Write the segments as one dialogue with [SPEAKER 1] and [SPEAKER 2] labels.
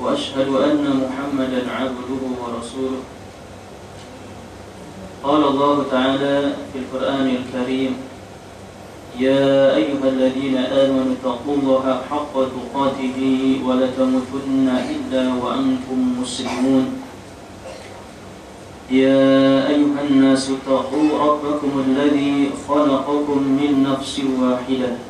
[SPEAKER 1] وأشهد أن محمدا عبده ورسوله. قال الله تعالى في القرآن الكريم يا أيها الذين آمنوا اتقوا الله حق تقاته ولا تموتن إلا وأنتم مسلمون. يا أيها الناس اتقوا ربكم الذي خلقكم من نفس واحدة.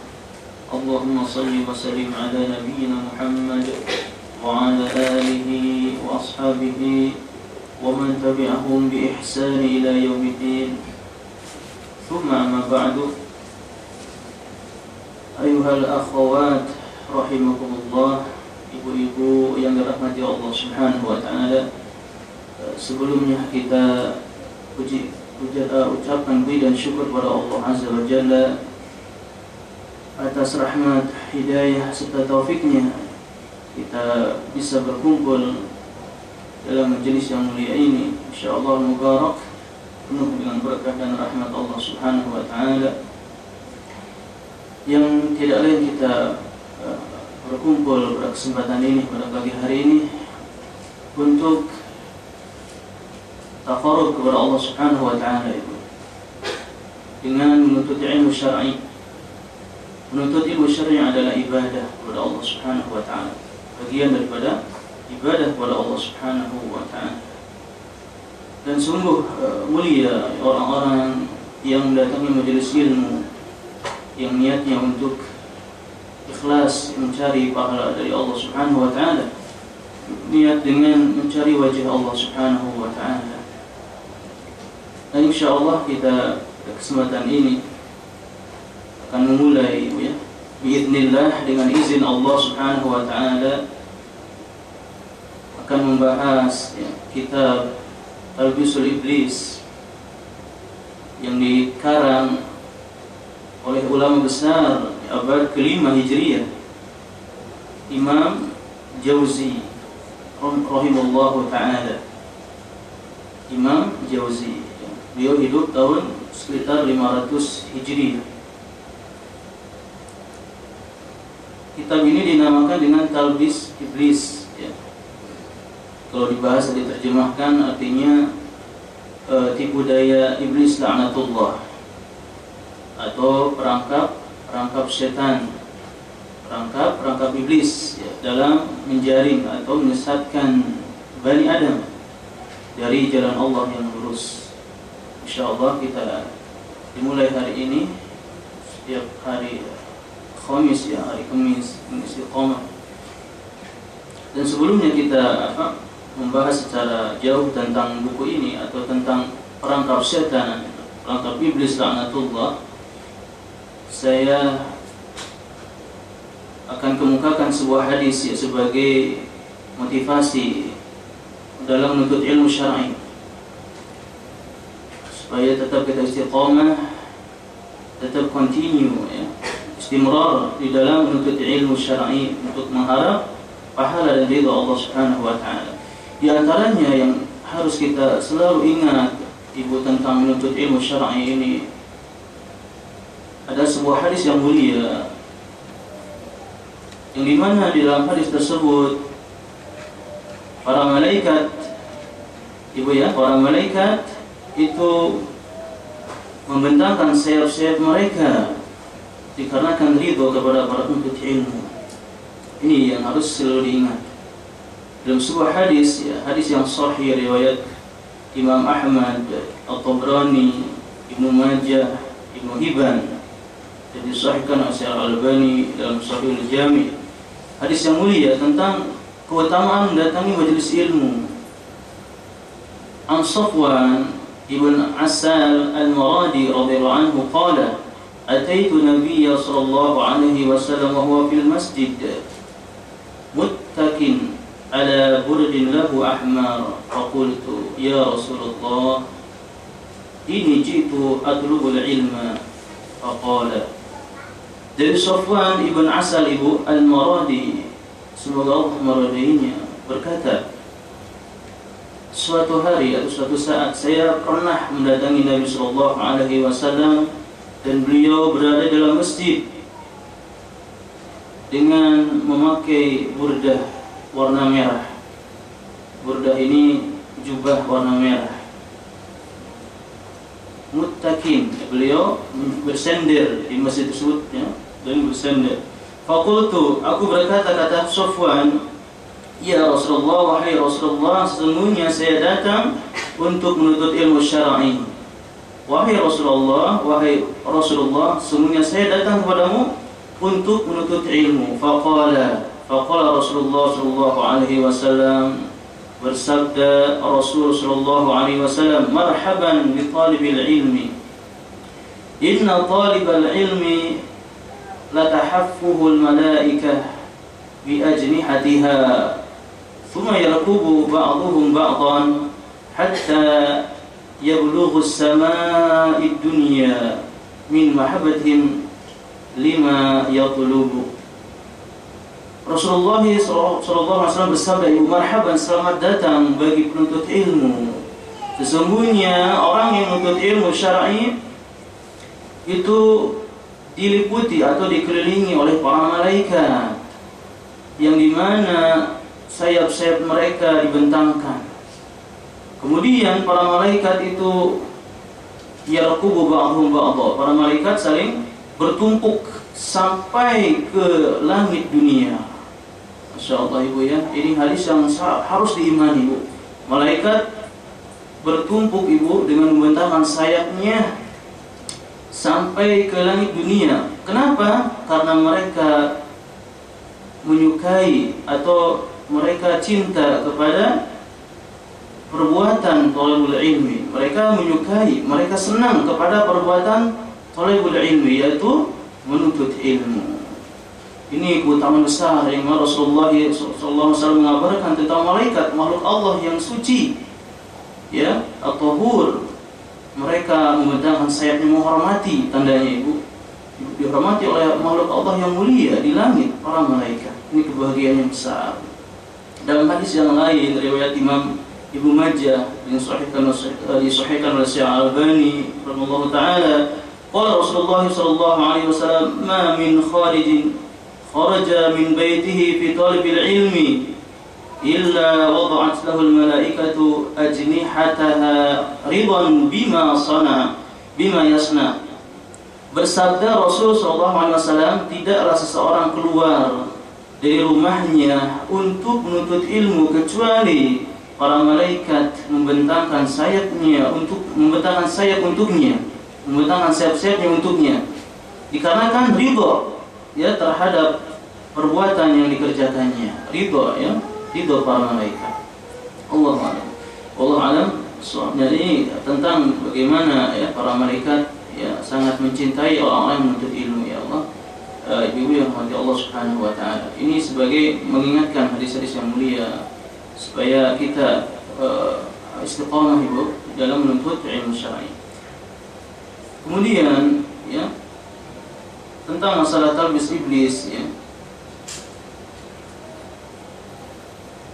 [SPEAKER 1] اللهم صل وسلم على نبينا محمد وعلى آله وأصحابه ومن تبعهم بإحسان إلى يوم الدين ثم أما بعد أيها الأخوات رحمكم الله ibu-ibu yang dirahmati Allah Subhanahu wa taala sebelumnya kita puji puja, uh, ucapan puji dan syukur kepada Allah Azza wa Jalla atas rahmat, hidayah serta taufiknya kita bisa berkumpul dalam majelis yang mulia ini. Insyaallah mubarak penuh dengan berkah dan rahmat Allah Subhanahu wa taala. Yang tidak lain kita uh, berkumpul pada kesempatan ini pada pagi hari ini untuk takarub kepada Allah Subhanahu wa taala dengan menuntut ilmu syar'i. Menuntut ilmu syar'i adalah ibadah kepada Allah Subhanahu wa taala. Bagian daripada ibadah kepada Allah Subhanahu wa taala. Dan sungguh uh, mulia orang-orang yang mendatangi majelis ilmu yang niatnya untuk ikhlas mencari pahala dari Allah Subhanahu wa taala. Niat dengan mencari wajah Allah Subhanahu wa taala. Dan insya Allah kita kesempatan ini akan memulai ya biiznillah dengan izin Allah Subhanahu wa taala akan membahas ya, kitab Talbisul Iblis yang dikarang oleh ulama besar abad kelima Hijriyah Imam Jauzi rahimahullah taala Imam Jauzi Beliau hidup tahun sekitar 500 Hijriah. Kitab ini dinamakan dengan Talbis Iblis. Ya. Kalau dibahas diterjemahkan artinya e, tipu daya iblis laknatullah atau perangkap perangkap setan perangkap perangkap iblis ya, dalam menjaring atau menyesatkan bani Adam dari jalan Allah yang lurus. InsyaAllah kita dimulai hari ini setiap hari Khamis ya hari Kamis istiqamah dan sebelumnya kita apa membahas secara jauh tentang buku ini atau tentang perangkap setan perangkap iblis laknatullah saya akan kemukakan sebuah hadis ya, sebagai motivasi dalam menuntut ilmu syar'i. Supaya tetap kita istiqamah tetap continue ya istimrar di dalam menuntut ilmu syar'i untuk mengharap pahala dan ridha Allah Subhanahu wa taala. Di antaranya yang harus kita selalu ingat ibu tentang menuntut ilmu syar'i ini ada sebuah hadis yang mulia yang di mana di dalam hadis tersebut para malaikat ibu ya para malaikat itu membentangkan sayap-sayap mereka dikarenakan ridho kepada para penuntut ilmu ini yang harus selalu diingat dalam sebuah hadis ya, hadis yang sahih riwayat Imam Ahmad, At-Tabrani, Ibnu Majah, Ibnu Hibban dan disahihkan oleh Al-Albani dalam Sahih Al-Jami. Hadis yang mulia tentang keutamaan mendatangi majelis ilmu. An Safwan ibn Asal Al-Maradi radhiyallahu anhu qala أتيت النبي صلى الله عليه وسلم وهو في المسجد متكٍ على برد له أحمر فقلت يا رسول الله إني جئت أطلب العلم فقال dari Sofwan ibn Asal ibu Al-Maradi semoga Allah meridainya berkata suatu hari atau suatu saat saya pernah mendatangi Nabi Shallallahu Alaihi Wasallam dan beliau berada dalam masjid dengan memakai burdah warna merah. Burdah ini jubah warna merah. Muttaqin, beliau bersender di masjid tersebut ya, dan bersender. Fakultu, aku berkata kata Sofwan, Ya Rasulullah, wahai Rasulullah, sesungguhnya saya datang untuk menuntut ilmu syar'i. Wahai Rasulullah, wahai Rasulullah, sesungguhnya saya datang kepadamu untuk menuntut ilmu. Faqala, Faqala Rasulullah sallallahu alaihi wasallam bersabda Rasul sallallahu alaihi wasallam marhaban bi talibil ilmi inna talibal ilmi la tahaffuhu al malaikah bi ajnihatiha thumma yarkubu ba'dhum ba'dan hatta yablughu as-samaa'i ad-dunya min mahabbatihim lima yatlubu Rasulullah SAW bersabda Ibu marhaban selamat datang bagi penuntut ilmu Sesungguhnya orang yang menuntut ilmu syar'i itu diliputi atau dikelilingi oleh para malaikat yang di mana sayap-sayap mereka dibentangkan. Kemudian para malaikat itu yarqubu ba'dhum ba'dha. Para malaikat saling bertumpuk sampai ke langit dunia. Masya Allah ibu ya Ini hadis yang harus diimani ibu Malaikat bertumpuk ibu dengan membentangkan sayapnya Sampai ke langit dunia Kenapa? Karena mereka menyukai atau mereka cinta kepada perbuatan tolebul ilmi mereka menyukai mereka senang kepada perbuatan tolebul ilmi yaitu menuntut ilmu ini keutamaan besar yang Rasulullah SAW mengabarkan tentang malaikat makhluk Allah yang suci, ya, atau hur. Mereka membentangkan sayapnya menghormati tandanya ibu dihormati oleh makhluk Allah yang mulia di langit para malaikat. Ini kebahagiaan yang besar. Dalam hadis yang lain riwayat Imam ibu Majah yang sahihkan eh, disahihkan oleh Syekh Albani radhiyallahu taala qala Rasulullah sallallahu alaihi wasallam ma min kharijin kharaja min baitihi fi talibil ilmi illa wada'at lahu al-malaikatu ajnihataha ridan bima sana bima yasna Bersabda Rasul SAW tidaklah seseorang keluar dari rumahnya untuk menuntut ilmu kecuali para malaikat membentangkan sayapnya untuk membentangkan sayap untuknya, membentangkan sayap-sayapnya untuknya. Dikarenakan ridho ya terhadap perbuatan yang dikerjakannya. Ridho ya ridho para malaikat. Allah alam. Allah alam. So, jadi tentang bagaimana ya para malaikat ya sangat mencintai orang-orang yang menuntut ilmu ya Allah. Uh, ibu yang mati Allah Subhanahu wa taala. Ini sebagai mengingatkan hadis-hadis yang mulia supaya kita uh, istiqamah ibu dalam menuntut ilmu syar'i kemudian ya tentang masalah talbis iblis ya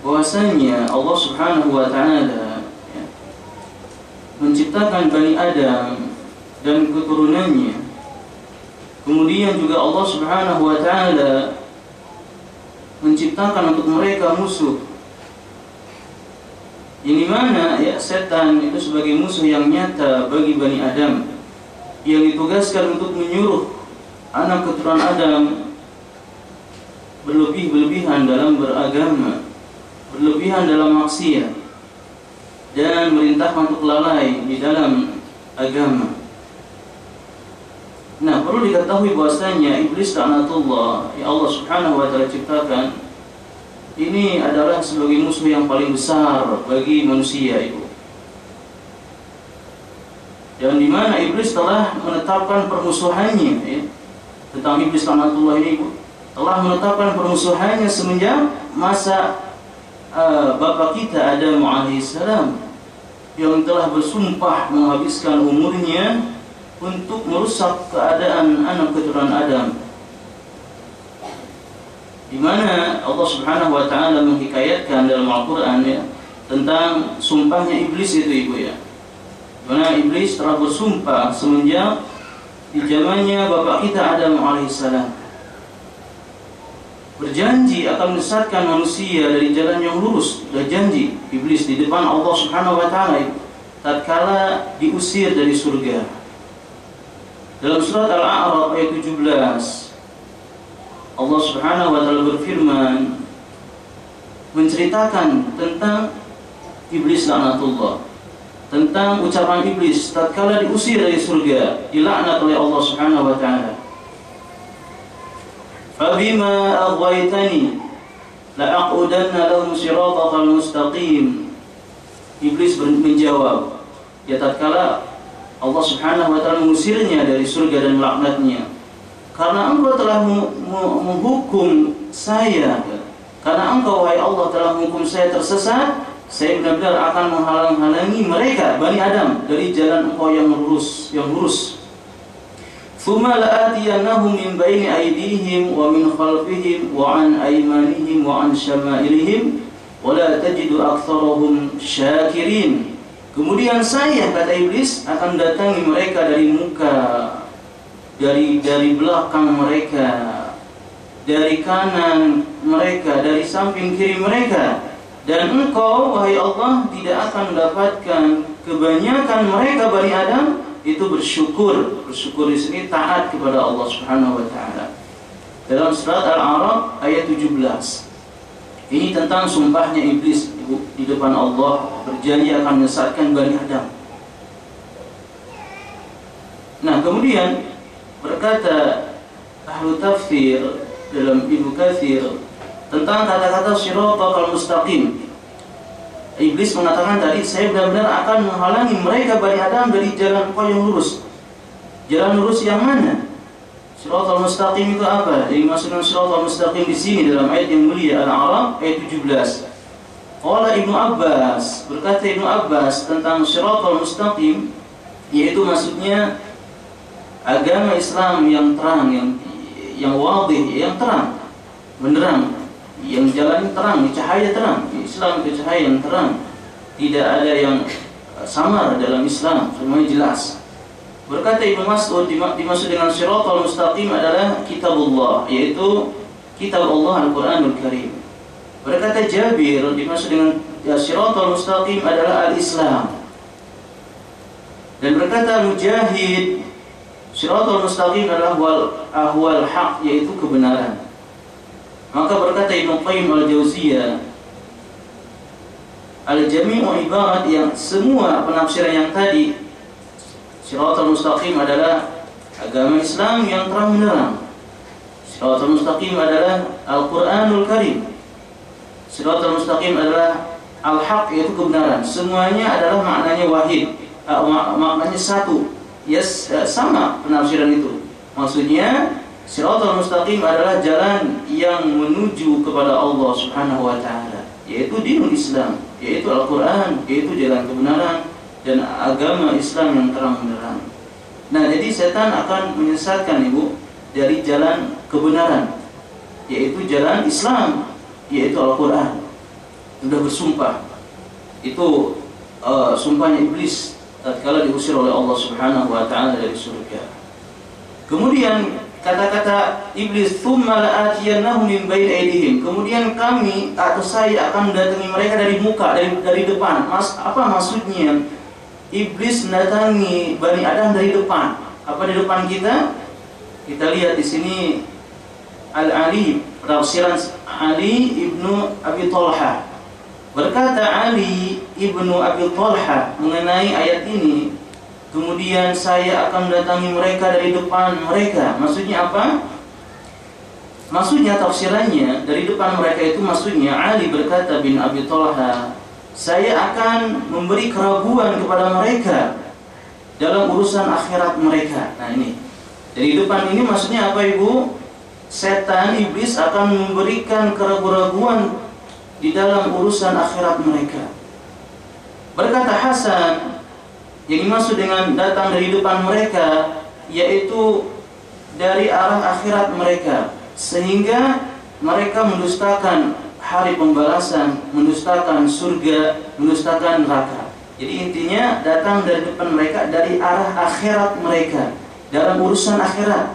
[SPEAKER 1] bahwasanya Allah Subhanahu wa taala ya, menciptakan Bani Adam dan keturunannya. Kemudian juga Allah Subhanahu wa taala menciptakan untuk mereka musuh. Ini mana ya setan itu sebagai musuh yang nyata bagi Bani Adam yang ditugaskan untuk menyuruh anak keturunan Adam berlebih-lebihan dalam beragama, berlebihan dalam maksiat dan merintah untuk lalai di dalam agama. Nah, perlu diketahui bahwasanya iblis laknatullah yang Allah Subhanahu wa taala ciptakan ini adalah sebagai musuh yang paling besar bagi manusia itu. Dan di mana iblis telah menetapkan permusuhannya ya, tentang iblis laknatullah ini telah menetapkan permusuhannya semenjak masa uh, bapak kita Adam alaihissalam yang telah bersumpah menghabiskan umurnya untuk merusak keadaan anak keturunan Adam. Di mana Allah Subhanahu wa taala menghikayatkan dalam Al-Qur'an ya tentang sumpahnya iblis itu Ibu ya. Mana iblis telah bersumpah semenjak di zamannya bapak kita Adam alaihissalam berjanji akan menyesatkan manusia dari jalan yang lurus. Sudah janji iblis di depan Allah Subhanahu wa taala tatkala diusir dari surga. Dalam surat Al-A'raf ayat 17 Allah Subhanahu wa taala berfirman menceritakan tentang iblis laknatullah tentang ucapan iblis tatkala diusir dari surga dilaknat oleh Allah Subhanahu wa taala. Fabima aghwaytani la'aqudanna lahum siratal mustaqim. Iblis menjawab ya tatkala Allah Subhanahu wa taala mengusirnya dari surga dan laknatnya karena engkau telah menghukum saya. Karena engkau wahai Allah telah menghukum saya tersesat saya benar-benar akan menghalang-halangi mereka Bani Adam dari jalan engkau yang lurus yang lurus. Thumma la'atiyanahum min baini aydihim wa min khalfihim wa an aymanihim wa an syama'ilihim wa la tajidu aktsarahum syakirin. Kemudian saya kata iblis akan datangi mereka dari muka dari dari belakang mereka, dari kanan mereka, dari samping kiri mereka. Dan engkau wahai Allah tidak akan mendapatkan kebanyakan mereka Bani Adam itu bersyukur. Bersyukur di sini taat kepada Allah Subhanahu wa taala. Dalam surat Al-A'raf ayat 17. Ini tentang sumpahnya iblis di depan Allah berjanji akan menyesatkan Bani Adam. Nah, kemudian berkata ahlu tafsir dalam Ibnu Katsir tentang kata-kata siratal mustaqim Iblis mengatakan tadi, saya benar-benar akan menghalangi mereka Bani Adam dari jalan kau yang lurus. Jalan lurus yang mana? Siratal mustaqim itu apa? Jadi maksudnya siratal mustaqim di sini dalam ayat yang mulia Al-A'raf ayat 17. Qala Ibnu Abbas, berkata Ibnu Abbas tentang siratal mustaqim yaitu maksudnya agama Islam yang terang, yang yang wadih, yang terang, benderang, yang jalan terang, cahaya terang. Islam itu cahaya yang terang. Tidak ada yang samar dalam Islam, semuanya jelas. Berkata Ibnu Mas'ud dimaksud dengan Shiratal Mustaqim adalah kitabullah, yaitu kitab Allah Al-Qur'anul Karim. Berkata Jabir dimaksud dengan ya, Shiratal Mustaqim adalah al-Islam. Dan berkata Mujahid Shiratal Mustaqim adalah wal ahwal haq yaitu kebenaran. Maka berkata Ibnu Qayyim al-Jauziyah Al-jami'u ibarat yang semua penafsiran yang tadi Siratul Mustaqim adalah agama Islam yang terang benderang. Siratul Mustaqim adalah Al-Qur'anul Karim. Siratul Mustaqim adalah Al-Haq yaitu kebenaran. Semuanya adalah maknanya wahid. Uh, maknanya satu. Yes, uh, sama penafsiran itu. Maksudnya Siratul Mustaqim adalah jalan yang menuju kepada Allah Subhanahu wa taala, yaitu dinul Islam, yaitu Al-Qur'an, yaitu jalan kebenaran dan agama Islam yang terang benderang. Nah, jadi setan akan menyesatkan Ibu dari jalan kebenaran, yaitu jalan Islam, yaitu Al-Qur'an. Sudah bersumpah. Itu uh, sumpahnya iblis tatkala diusir oleh Allah Subhanahu wa taala dari surga. Kemudian kata-kata iblis tsumma la'atiyannahum min bain aydihim. Kemudian kami atau saya akan mendatangi mereka dari muka, dari dari depan. Mas, apa maksudnya? Iblis mendatangi Bani Adam dari depan. Apa di depan kita? Kita lihat di sini Al-Ali, tafsiran Ali ibnu Abi Talha. Berkata Ali ibnu Abi Talha mengenai ayat ini, Kemudian saya akan mendatangi mereka dari depan mereka. Maksudnya apa? Maksudnya tafsirannya dari depan mereka itu maksudnya Ali berkata bin Abi Talha, saya akan memberi keraguan kepada mereka dalam urusan akhirat mereka. Nah ini dari depan ini maksudnya apa ibu? Setan iblis akan memberikan keraguan di dalam urusan akhirat mereka. Berkata Hasan, yang dimaksud dengan datang dari depan mereka yaitu dari arah akhirat mereka. Sehingga mereka mendustakan hari pembalasan, mendustakan surga, mendustakan neraka. Jadi intinya datang dari depan mereka dari arah akhirat mereka. Dalam urusan akhirat.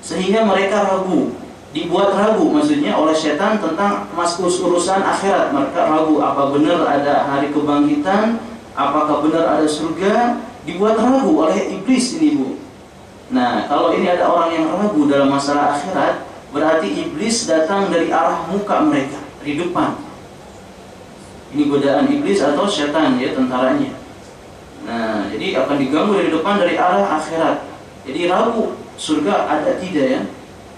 [SPEAKER 1] Sehingga mereka ragu dibuat ragu maksudnya oleh setan tentang maskus urusan akhirat mereka ragu apa benar ada hari kebangkitan apakah benar ada surga dibuat ragu oleh iblis ini bu. Nah kalau ini ada orang yang ragu dalam masalah akhirat berarti iblis datang dari arah muka mereka dari depan. Ini godaan iblis atau setan ya tentaranya. Nah jadi akan diganggu dari depan dari arah akhirat. Jadi ragu surga ada tidak ya,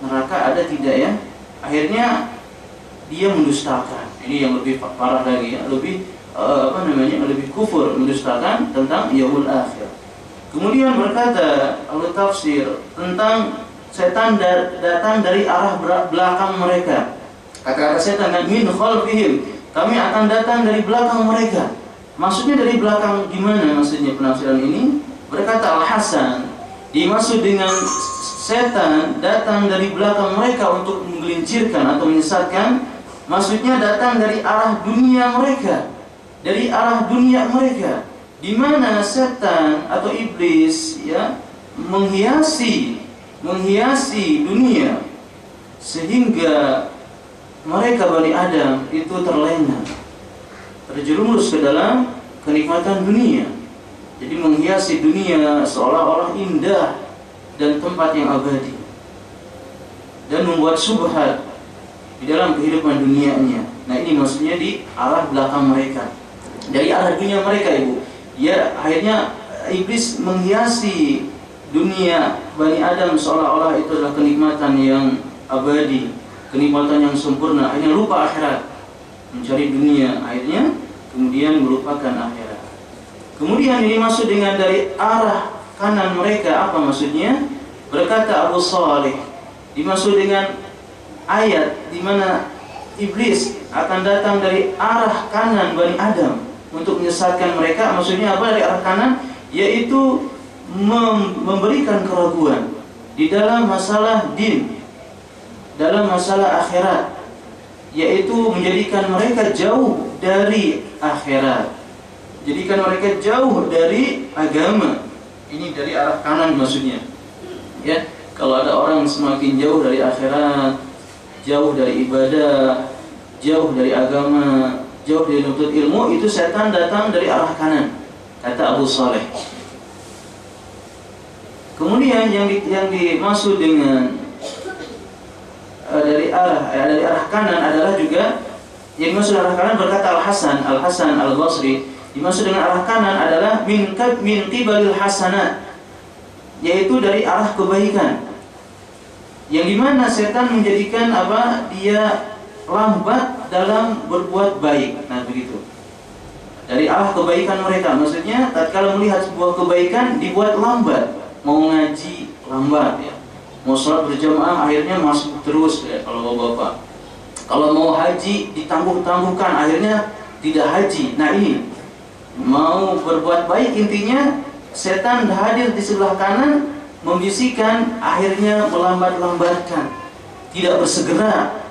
[SPEAKER 1] neraka ada tidak ya. Akhirnya dia mendustakan. Ini yang lebih parah lagi ya, lebih uh, apa namanya lebih kufur mendustakan tentang yaumul akhir. Kemudian berkata Allah tafsir tentang setan datang dari arah belakang mereka. Kata-kata setan min khalfihim. Kami akan datang dari belakang mereka. Maksudnya dari belakang gimana maksudnya penafsiran ini? Berkata Al Hasan, dimaksud dengan setan datang dari belakang mereka untuk menggelincirkan atau menyesatkan, maksudnya datang dari arah dunia mereka dari arah dunia mereka di mana setan atau iblis ya menghiasi menghiasi dunia sehingga mereka Bani Adam itu terlena terjerumus ke dalam kenikmatan dunia. Jadi menghiasi dunia seolah-olah indah dan tempat yang abadi. Dan membuat subhat di dalam kehidupan dunianya. Nah ini maksudnya di arah belakang mereka. Dari arah dunia mereka ibu. Ya akhirnya iblis menghiasi dunia Bani Adam seolah-olah itu adalah kenikmatan yang abadi kenikmatan yang sempurna. Akhirnya lupa akhirat mencari dunia. Akhirnya kemudian melupakan akhirat. Kemudian ini masuk dengan dari arah kanan mereka apa maksudnya? Berkata Abu Saleh dimaksud dengan ayat di mana iblis akan datang dari arah kanan Bani Adam untuk menyesatkan mereka. Maksudnya apa? Dari arah kanan yaitu mem memberikan keraguan di dalam masalah din dalam masalah akhirat yaitu menjadikan mereka jauh dari akhirat. Jadikan mereka jauh dari agama ini dari arah kanan maksudnya. Ya kalau ada orang semakin jauh dari akhirat jauh dari ibadah jauh dari agama jauh dari nuntut ilmu itu setan datang dari arah kanan kata Abu Saleh. Kemudian yang di, yang dimaksud dengan uh, dari arah uh, dari arah kanan adalah juga yang dimaksud arah kanan berkata Al Hasan Al Hasan Al Basri dimaksud dengan arah kanan adalah min min qibalil hasanat yaitu dari arah kebaikan yang di mana setan menjadikan apa dia lambat dalam berbuat baik. Nah, begitu. Dari arah kebaikan mereka, maksudnya tatkala melihat sebuah kebaikan dibuat lambat, mau ngaji lambat ya. Mau sholat berjamaah akhirnya masuk terus ya kalau Bapak. Kalau mau haji ditangguh-tangguhkan akhirnya tidak haji. Nah, ini mau berbuat baik intinya setan hadir di sebelah kanan membisikkan akhirnya melambat-lambatkan tidak bersegera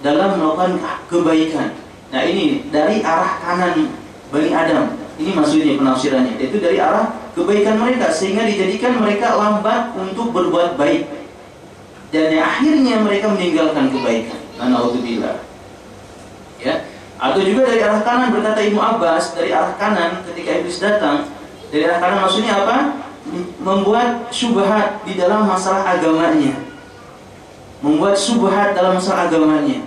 [SPEAKER 1] dalam melakukan kebaikan. Nah ini dari arah kanan Bani Adam Ini maksudnya penafsirannya. Itu dari arah kebaikan mereka sehingga dijadikan mereka lambat untuk berbuat baik. Dan akhirnya mereka meninggalkan kebaikan. Alhamdulillah. Ya. Atau juga dari arah kanan berkata Ibnu Abbas dari arah kanan ketika iblis datang dari arah kanan maksudnya apa? Membuat syubhat di dalam masalah agamanya. Membuat syubhat dalam masalah agamanya.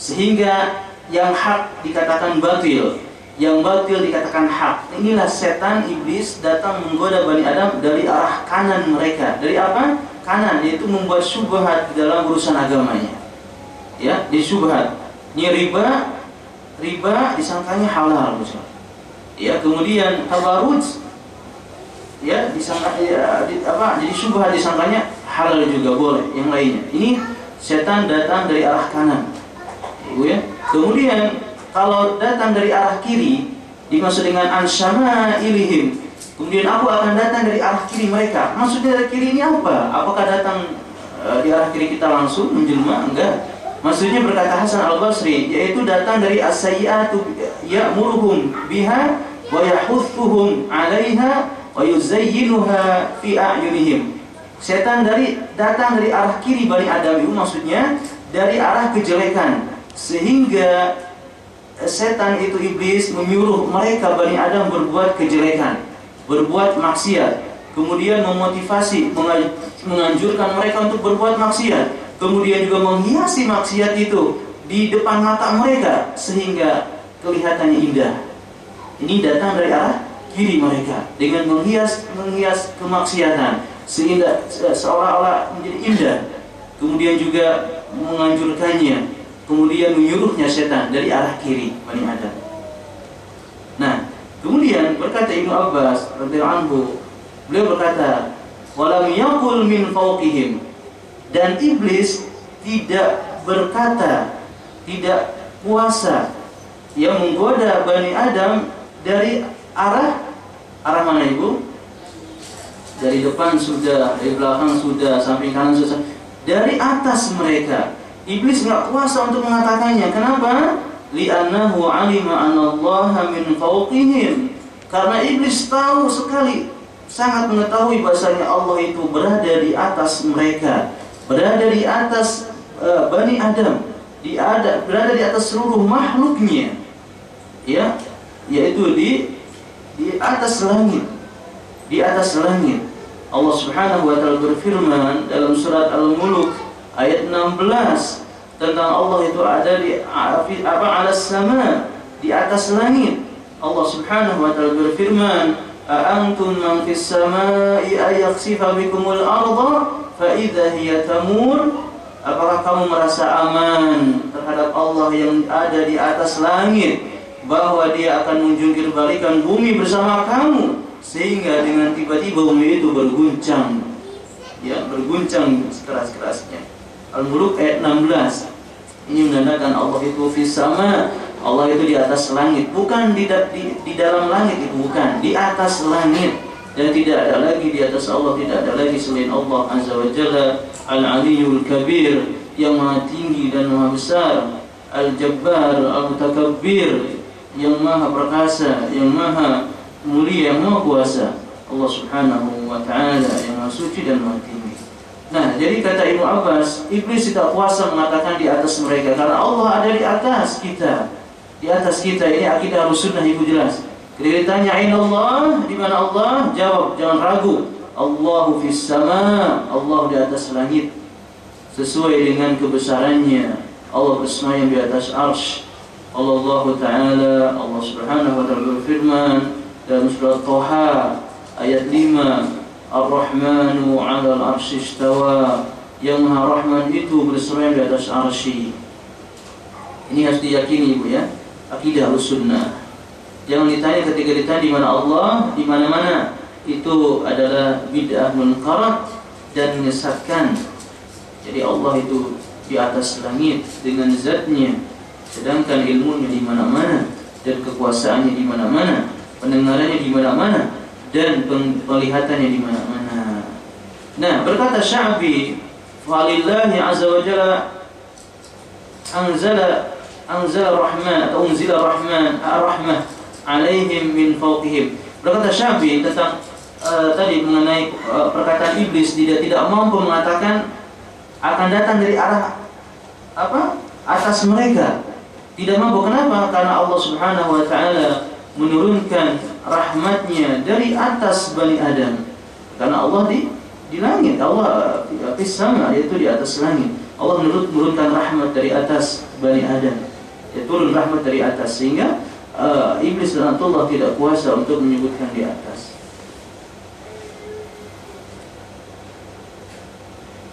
[SPEAKER 1] Sehingga yang hak dikatakan batil, yang batil dikatakan hak. Inilah setan iblis datang menggoda Bani Adam dari arah kanan mereka. Dari apa? Kanan yaitu membuat syubhat di dalam urusan agamanya. Ya, di syubhat. Ini riba riba disangkanya halal misalnya. Ya, kemudian tabarruj ya disangka ya, di, apa jadi syubhat disangkanya halal juga boleh yang lainnya. Ini setan datang dari arah kanan. Ibu ya. Kemudian kalau datang dari arah kiri dimaksud dengan ansyama ilihim. Kemudian aku akan datang dari arah kiri mereka. Maksudnya dari kiri ini apa? Apakah datang uh, di arah kiri kita langsung menjelma? Enggak. Maksudnya berkata Hasan Al Basri, yaitu datang dari as-sayyi'atu ya'muruhum biha wa yahuthuhum 'alaiha wa yuzayyinuha fi a'yunihim. Setan dari datang dari arah kiri Bani Adam itu maksudnya dari arah kejelekan. Sehingga setan itu iblis menyuruh mereka Bani Adam berbuat kejelekan, berbuat maksiat, kemudian memotivasi menganjurkan mereka untuk berbuat maksiat kemudian juga menghiasi maksiat itu di depan mata mereka sehingga kelihatannya indah. Ini datang dari arah kiri mereka dengan menghias menghias kemaksiatan sehingga seolah-olah menjadi indah. Kemudian juga menganjurkannya, kemudian menyuruhnya setan dari arah kiri Bani Adam. Nah, kemudian berkata Ibnu Abbas radhiyallahu anhu, beliau berkata, "Walam yaqul min fawqihim" dan iblis tidak berkata, tidak puasa yang menggoda Bani Adam dari arah arah mana ibu? Dari depan sudah, dari belakang sudah, samping kanan sudah, dari atas mereka. Iblis nggak puasa untuk mengatakannya. Kenapa? Li'annahu alima anallaha min fawqihim. Karena iblis tahu sekali, sangat mengetahui bahasanya Allah itu berada di atas mereka berada di atas uh, Bani Adam, di ada, berada di atas seluruh makhluknya. Ya, yaitu di di atas langit. Di atas langit. Allah Subhanahu wa taala berfirman dalam surat Al-Mulk ayat 16 tentang Allah itu ada di apa alas sama di atas langit. Allah Subhanahu wa taala berfirman, "A antum man fis samai ayakhsifa bikumul arda Fa'idha hiya tamur Apakah kamu merasa aman terhadap Allah yang ada di atas langit bahwa dia akan menjungkir balikan bumi bersama kamu sehingga dengan tiba-tiba bumi itu berguncang ya berguncang sekeras-kerasnya. Al-Muluk ayat 16 ini menandakan Allah itu sama Allah itu di atas langit bukan di, di, di dalam langit itu bukan di atas langit dan tidak ada lagi di atas Allah tidak ada lagi selain Allah Azza wa Jalla Al-Aliyul Kabir yang maha tinggi dan maha besar Al-Jabbar Al-Mutakabbir yang maha perkasa yang maha mulia yang maha kuasa Allah Subhanahu wa taala yang maha suci dan maha tinggi Nah, jadi kata Ibnu Abbas, iblis tidak kuasa mengatakan di atas mereka karena Allah ada di atas kita. Di atas kita ini akidah Rasulullah Ibu jelas. Ketika ditanya Aina Allah, di mana Allah? Jawab, jangan ragu. Allahu fis sama, Allah di atas langit. Sesuai dengan kebesarannya. Allah bersemayam di atas arsh. Allah Ta'ala, Allah Subhanahu wa taala berfirman dalam surat Thaha ayat 5, Ar-Rahmanu 'ala al-'arsy istawa. Yang Maha Rahman itu bersemayam di atas arsy. Ini harus diyakini Ibu ya. Akidah sunnah Jangan ditanya ketika ditanya di mana Allah, di mana-mana. Itu adalah bid'ah munkarat dan menyesatkan. Jadi Allah itu di atas langit dengan zatnya, sedangkan ilmunya di mana-mana dan kekuasaannya di mana-mana, pendengarannya di mana-mana dan penglihatannya di mana-mana. Nah, berkata Sya'bi, "Walillahi azza wa jalla anzala anzala rahman atau unzila rahman ar-rahmah alaihim min fawqihim. Berkata Syafi'i tentang uh, tadi mengenai uh, perkataan iblis dia tidak mampu mengatakan akan datang dari arah apa? atas mereka. Tidak mampu kenapa? Karena Allah Subhanahu wa taala menurunkan rahmatnya dari atas Bani Adam. Karena Allah di di langit, Allah di sama yaitu di atas langit. Allah menurunkan rahmat dari atas Bani Adam. Ya, turun rahmat dari atas sehingga uh, iblis Allah tidak kuasa untuk menyebutkan di atas.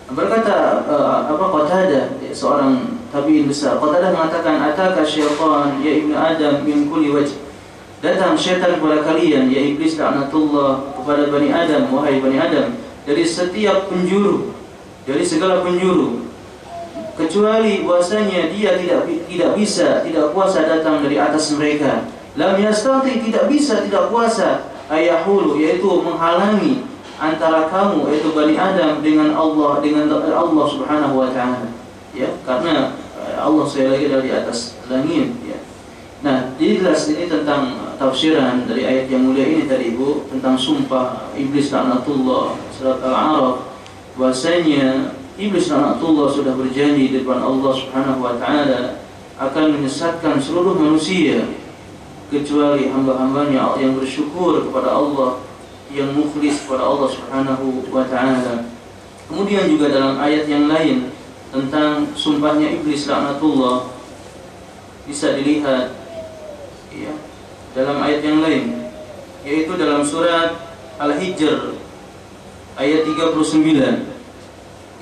[SPEAKER 1] Berkata uh, apa Qatadah seorang tabi'in besar. Qatadah mengatakan ataka syaitan ya ibnu Adam min kulli wajh. Datang syaitan kepada kalian ya iblis laknatullah kepada Bani Adam wahai Bani Adam dari setiap penjuru dari segala penjuru kecuali bahwasanya dia tidak tidak bisa tidak kuasa datang dari atas mereka. Lam yastati tidak bisa tidak kuasa. Ayahulu yaitu menghalangi antara kamu yaitu Bani Adam dengan Allah dengan Allah Subhanahu wa taala. Ya karena eh, Allah sekali lagi dari atas langit ya. Nah jadi jelas ini tentang tafsiran dari ayat yang mulia ini tadi Ibu tentang sumpah iblis laknatullah surat Al-A'raf. Bahwasanya Iblis laknatullah sudah berjanji di depan Allah Subhanahu wa taala akan menyesatkan seluruh manusia kecuali hamba-hambanya yang bersyukur kepada Allah yang mukhlis kepada Allah Subhanahu wa taala. Kemudian juga dalam ayat yang lain tentang sumpahnya iblis laknatullah bisa dilihat ya dalam ayat yang lain yaitu dalam surat Al-Hijr ayat 39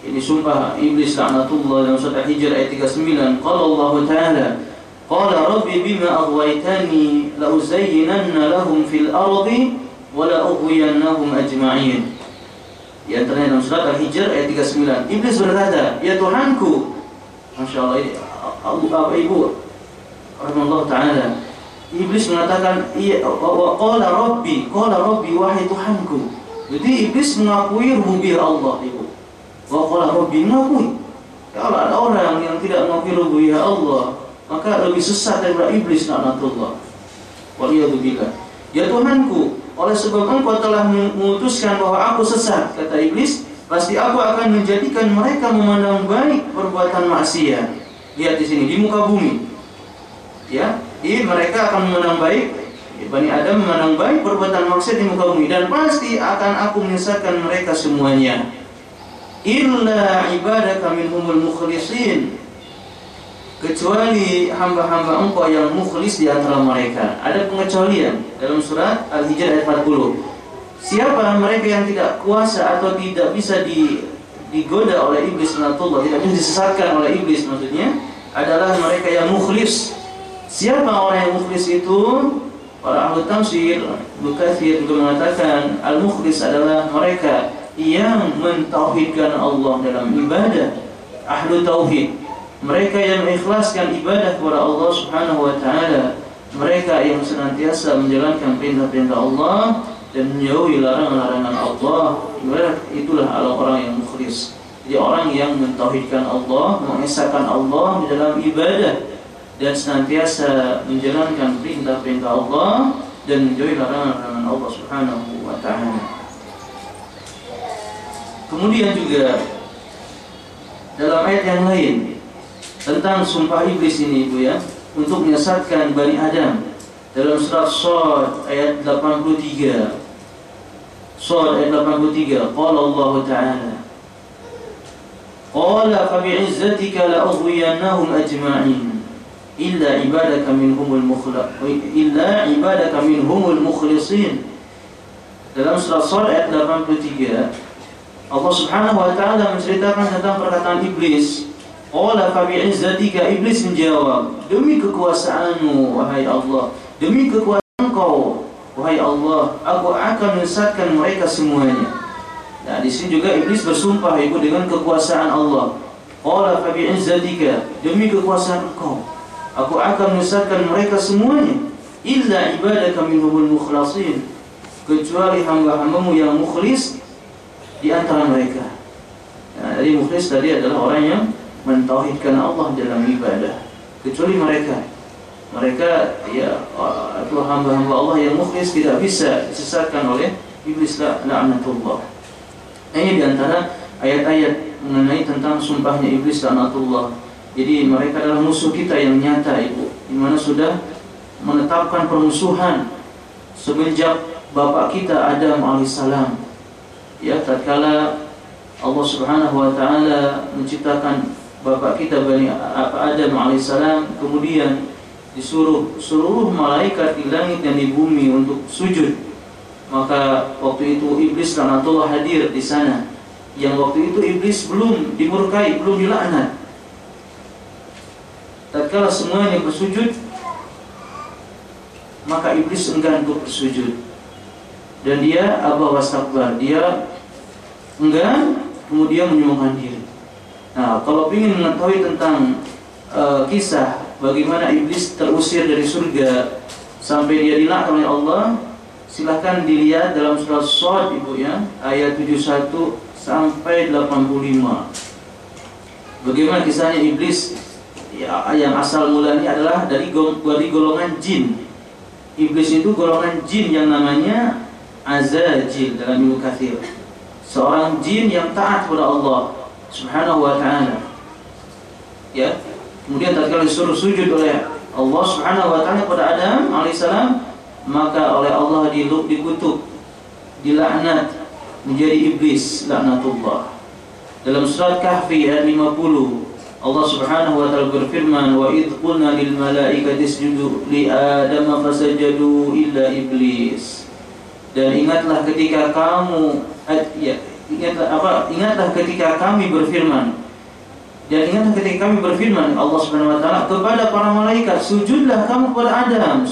[SPEAKER 1] ini sumpah iblis laknatullah dalam surat Al-Hijr ayat 39 qala Allah taala qala rabbi bima aghwaytani la uzayyinanna lahum fil ardi wa la ughwiyannahum ajma'in. Di antaranya dalam surat Al-Hijr ayat 39 iblis berkata ya Tuhanku Masya ini Allah Ibu Ta'ala Iblis mengatakan iya qala rabbi qala rabbi wahai Tuhanku. Jadi iblis mengakui rububiyah Allah Ibu Waqala Rabbi mengakui Kalau ada orang yang tidak mengakui rububiyah Allah Maka lebih sesat daripada iblis Na'natullah Waliyahzubillah Ya Tuhanku Oleh sebab engkau telah memutuskan bahwa aku sesat Kata iblis Pasti aku akan menjadikan mereka memandang baik perbuatan maksiat. Lihat di sini di muka bumi. Ya, jadi mereka akan memandang baik. Bani Adam memandang baik perbuatan maksiat di muka bumi. Dan pasti akan aku menyesatkan mereka semuanya illa ibadaka minhumul mukhlisin kecuali hamba-hamba engkau yang mukhlis di antara mereka. Ada pengecualian dalam surat Al-Hijr ayat 40. Siapa mereka yang tidak kuasa atau tidak bisa di, digoda oleh iblis natullah, tidak bisa disesatkan oleh iblis maksudnya adalah mereka yang mukhlis. Siapa orang yang mukhlis itu? Para ahli tafsir, Bukathir juga mengatakan al-mukhlis adalah mereka yang mentauhidkan Allah dalam ibadah ahlu tauhid. Mereka yang mengikhlaskan ibadah kepada Allah Subhanahu wa taala mereka yang senantiasa menjalankan perintah-perintah Allah dan menjauhi larangan-larangan Allah itulah orang yang mukhlis. Jadi orang yang mentauhidkan Allah mengesahkan Allah di dalam ibadah dan senantiasa menjalankan perintah-perintah Allah dan menjauhi larangan-larangan Allah Subhanahu wa taala Kemudian juga dalam ayat yang lain tentang sumpah iblis ini Ibu ya untuk menyesatkan Bani Adam dalam surat Shad ayat 83 Shad ayat 83 qala Allah taala qala fa bi'izzatika la ughwiyannahum ajma'in illa ibadaka minhumul mukhlasin illa ibadaka minhumul mukhlisin. Dalam surat Shad ayat 83 Allah Subhanahu wa taala menceritakan tentang perkataan iblis. Qala fa bi'izzatika iblis menjawab, demi kekuasaanmu wahai Allah, demi kekuasaan Engkau wahai Allah, aku akan menyesatkan mereka semuanya. Nah, di sini juga iblis bersumpah ibu dengan kekuasaan Allah. Qala fa bi'izzatika, demi kekuasaan Engkau, aku akan menyesatkan mereka semuanya illa ibadaka minhumul mukhlasin kecuali hamba-hambamu yang mukhlis di antara mereka. Nah, jadi mukhlis tadi adalah orang yang mentauhidkan Allah dalam ibadah. Kecuali mereka, mereka ya itu hamba-hamba Allah yang mukhlis tidak bisa disesatkan oleh iblis laknatullah. Nah, ini di antara ayat-ayat mengenai tentang sumpahnya iblis laknatullah. Jadi mereka adalah musuh kita yang nyata ibu, di mana sudah menetapkan permusuhan semenjak bapak kita Adam alaihissalam. Ya, tatkala Allah Subhanahu wa taala menciptakan bapak kita Bani Adam alaihissalam, kemudian disuruh seluruh malaikat di langit dan di bumi untuk sujud. Maka waktu itu iblis laknatullah hadir di sana. Yang waktu itu iblis belum dimurkai, belum dilaknat. Tatkala semuanya bersujud, maka iblis enggan untuk bersujud. Dan dia abah wastakbar, dia enggan kemudian menyombongkan diri. Nah, kalau ingin mengetahui tentang uh, kisah bagaimana iblis terusir dari surga sampai dia dilaknat oleh Allah, silahkan dilihat dalam surat Shad Ibu ya, ayat 71 sampai 85. Bagaimana kisahnya iblis ya, yang asal mulanya adalah dari dari golongan jin. Iblis itu golongan jin yang namanya Azajil dalam ilmu kafir. Seorang jin yang taat kepada Allah Subhanahu wa taala. Ya. Kemudian tatkala disuruh sujud oleh Allah Subhanahu wa taala kepada Adam alaihissalam, maka oleh Allah diluk dikutuk, dilaknat menjadi iblis laknatullah. Dalam surat Kahfi ayat 50 Allah Subhanahu wa taala berfirman wa id qulna lil malaikati isjudu li adam fasajadu illa iblis dan ingatlah ketika kamu ya ingatlah apa ingatlah ketika kami berfirman. Dan ingatlah ketika kami berfirman Allah Subhanahu wa taala kepada para malaikat sujudlah kamu kepada Adam.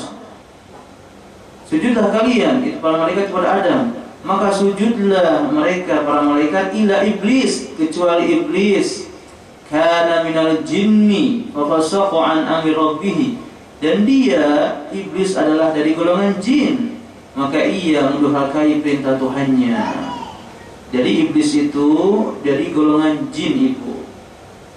[SPEAKER 1] Sujudlah kalian itu para malaikat kepada Adam. Maka sujudlah mereka para malaikat ila iblis kecuali iblis. Kana minal jinni wa fasaqa an amri rabbih dan dia iblis adalah dari golongan jin maka ia mendurhakai perintah Tuhannya jadi iblis itu dari golongan jin ibu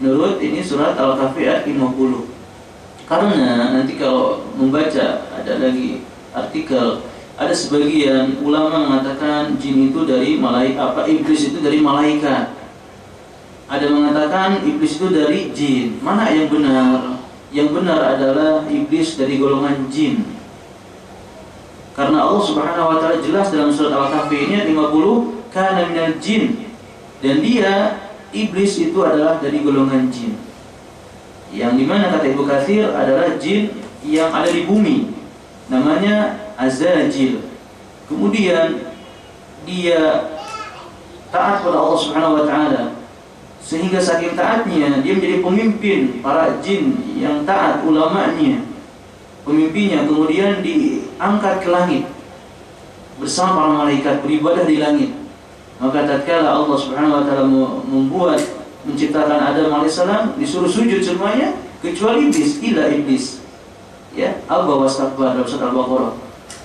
[SPEAKER 1] menurut ini surat Al-Kahfi ayat 50 karena nanti kalau membaca ada lagi artikel ada sebagian ulama mengatakan jin itu dari malaikat apa iblis itu dari malaikat ada mengatakan iblis itu dari jin. Mana yang benar? Yang benar adalah iblis dari golongan jin. Karena Allah Subhanahu wa taala jelas dalam surat Al-Kahfi ini 50 kana minal jin. Dan dia iblis itu adalah dari golongan jin. Yang di mana kata Ibu Kathir adalah jin yang ada di bumi. Namanya Azajil. Kemudian dia taat pada Allah Subhanahu wa taala sehingga saking taatnya dia menjadi pemimpin para jin yang taat ulamanya pemimpinnya kemudian diangkat ke langit bersama para malaikat beribadah di langit. Maka tatkala Allah Subhanahu wa taala membuat menciptakan Adam alaihissalam disuruh sujud semuanya kecuali iblis ila iblis. Ya abba wastakbar dalam surat al-baqarah.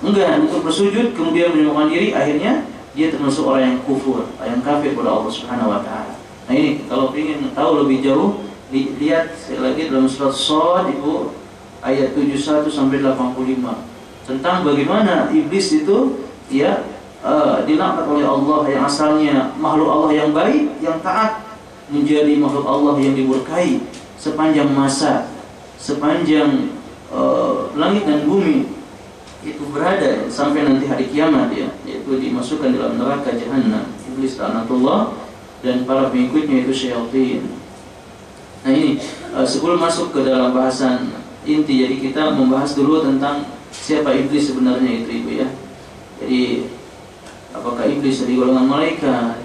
[SPEAKER 1] Enggak untuk bersujud kemudian menyembahkan diri akhirnya dia termasuk orang yang kufur yang kafir kepada Allah Subhanahu wa taala. Nah ini kalau ingin tahu lebih jauh lihat lagi dalam surat Shad Ibu ayat 71 sampai 85 tentang bagaimana iblis itu ya uh, dilaknat oleh Allah yang asalnya makhluk Allah yang baik yang taat menjadi makhluk Allah yang diberkahi sepanjang masa sepanjang uh, langit dan bumi itu berada sampai nanti hari kiamat ya yaitu dimasukkan dalam neraka jahanam iblis laknatullah dan para pengikutnya itu syaitan. Nah ini uh, sebelum masuk ke dalam bahasan inti, jadi kita membahas dulu tentang siapa iblis sebenarnya itu ibu ya. Jadi apakah iblis dari golongan malaikat,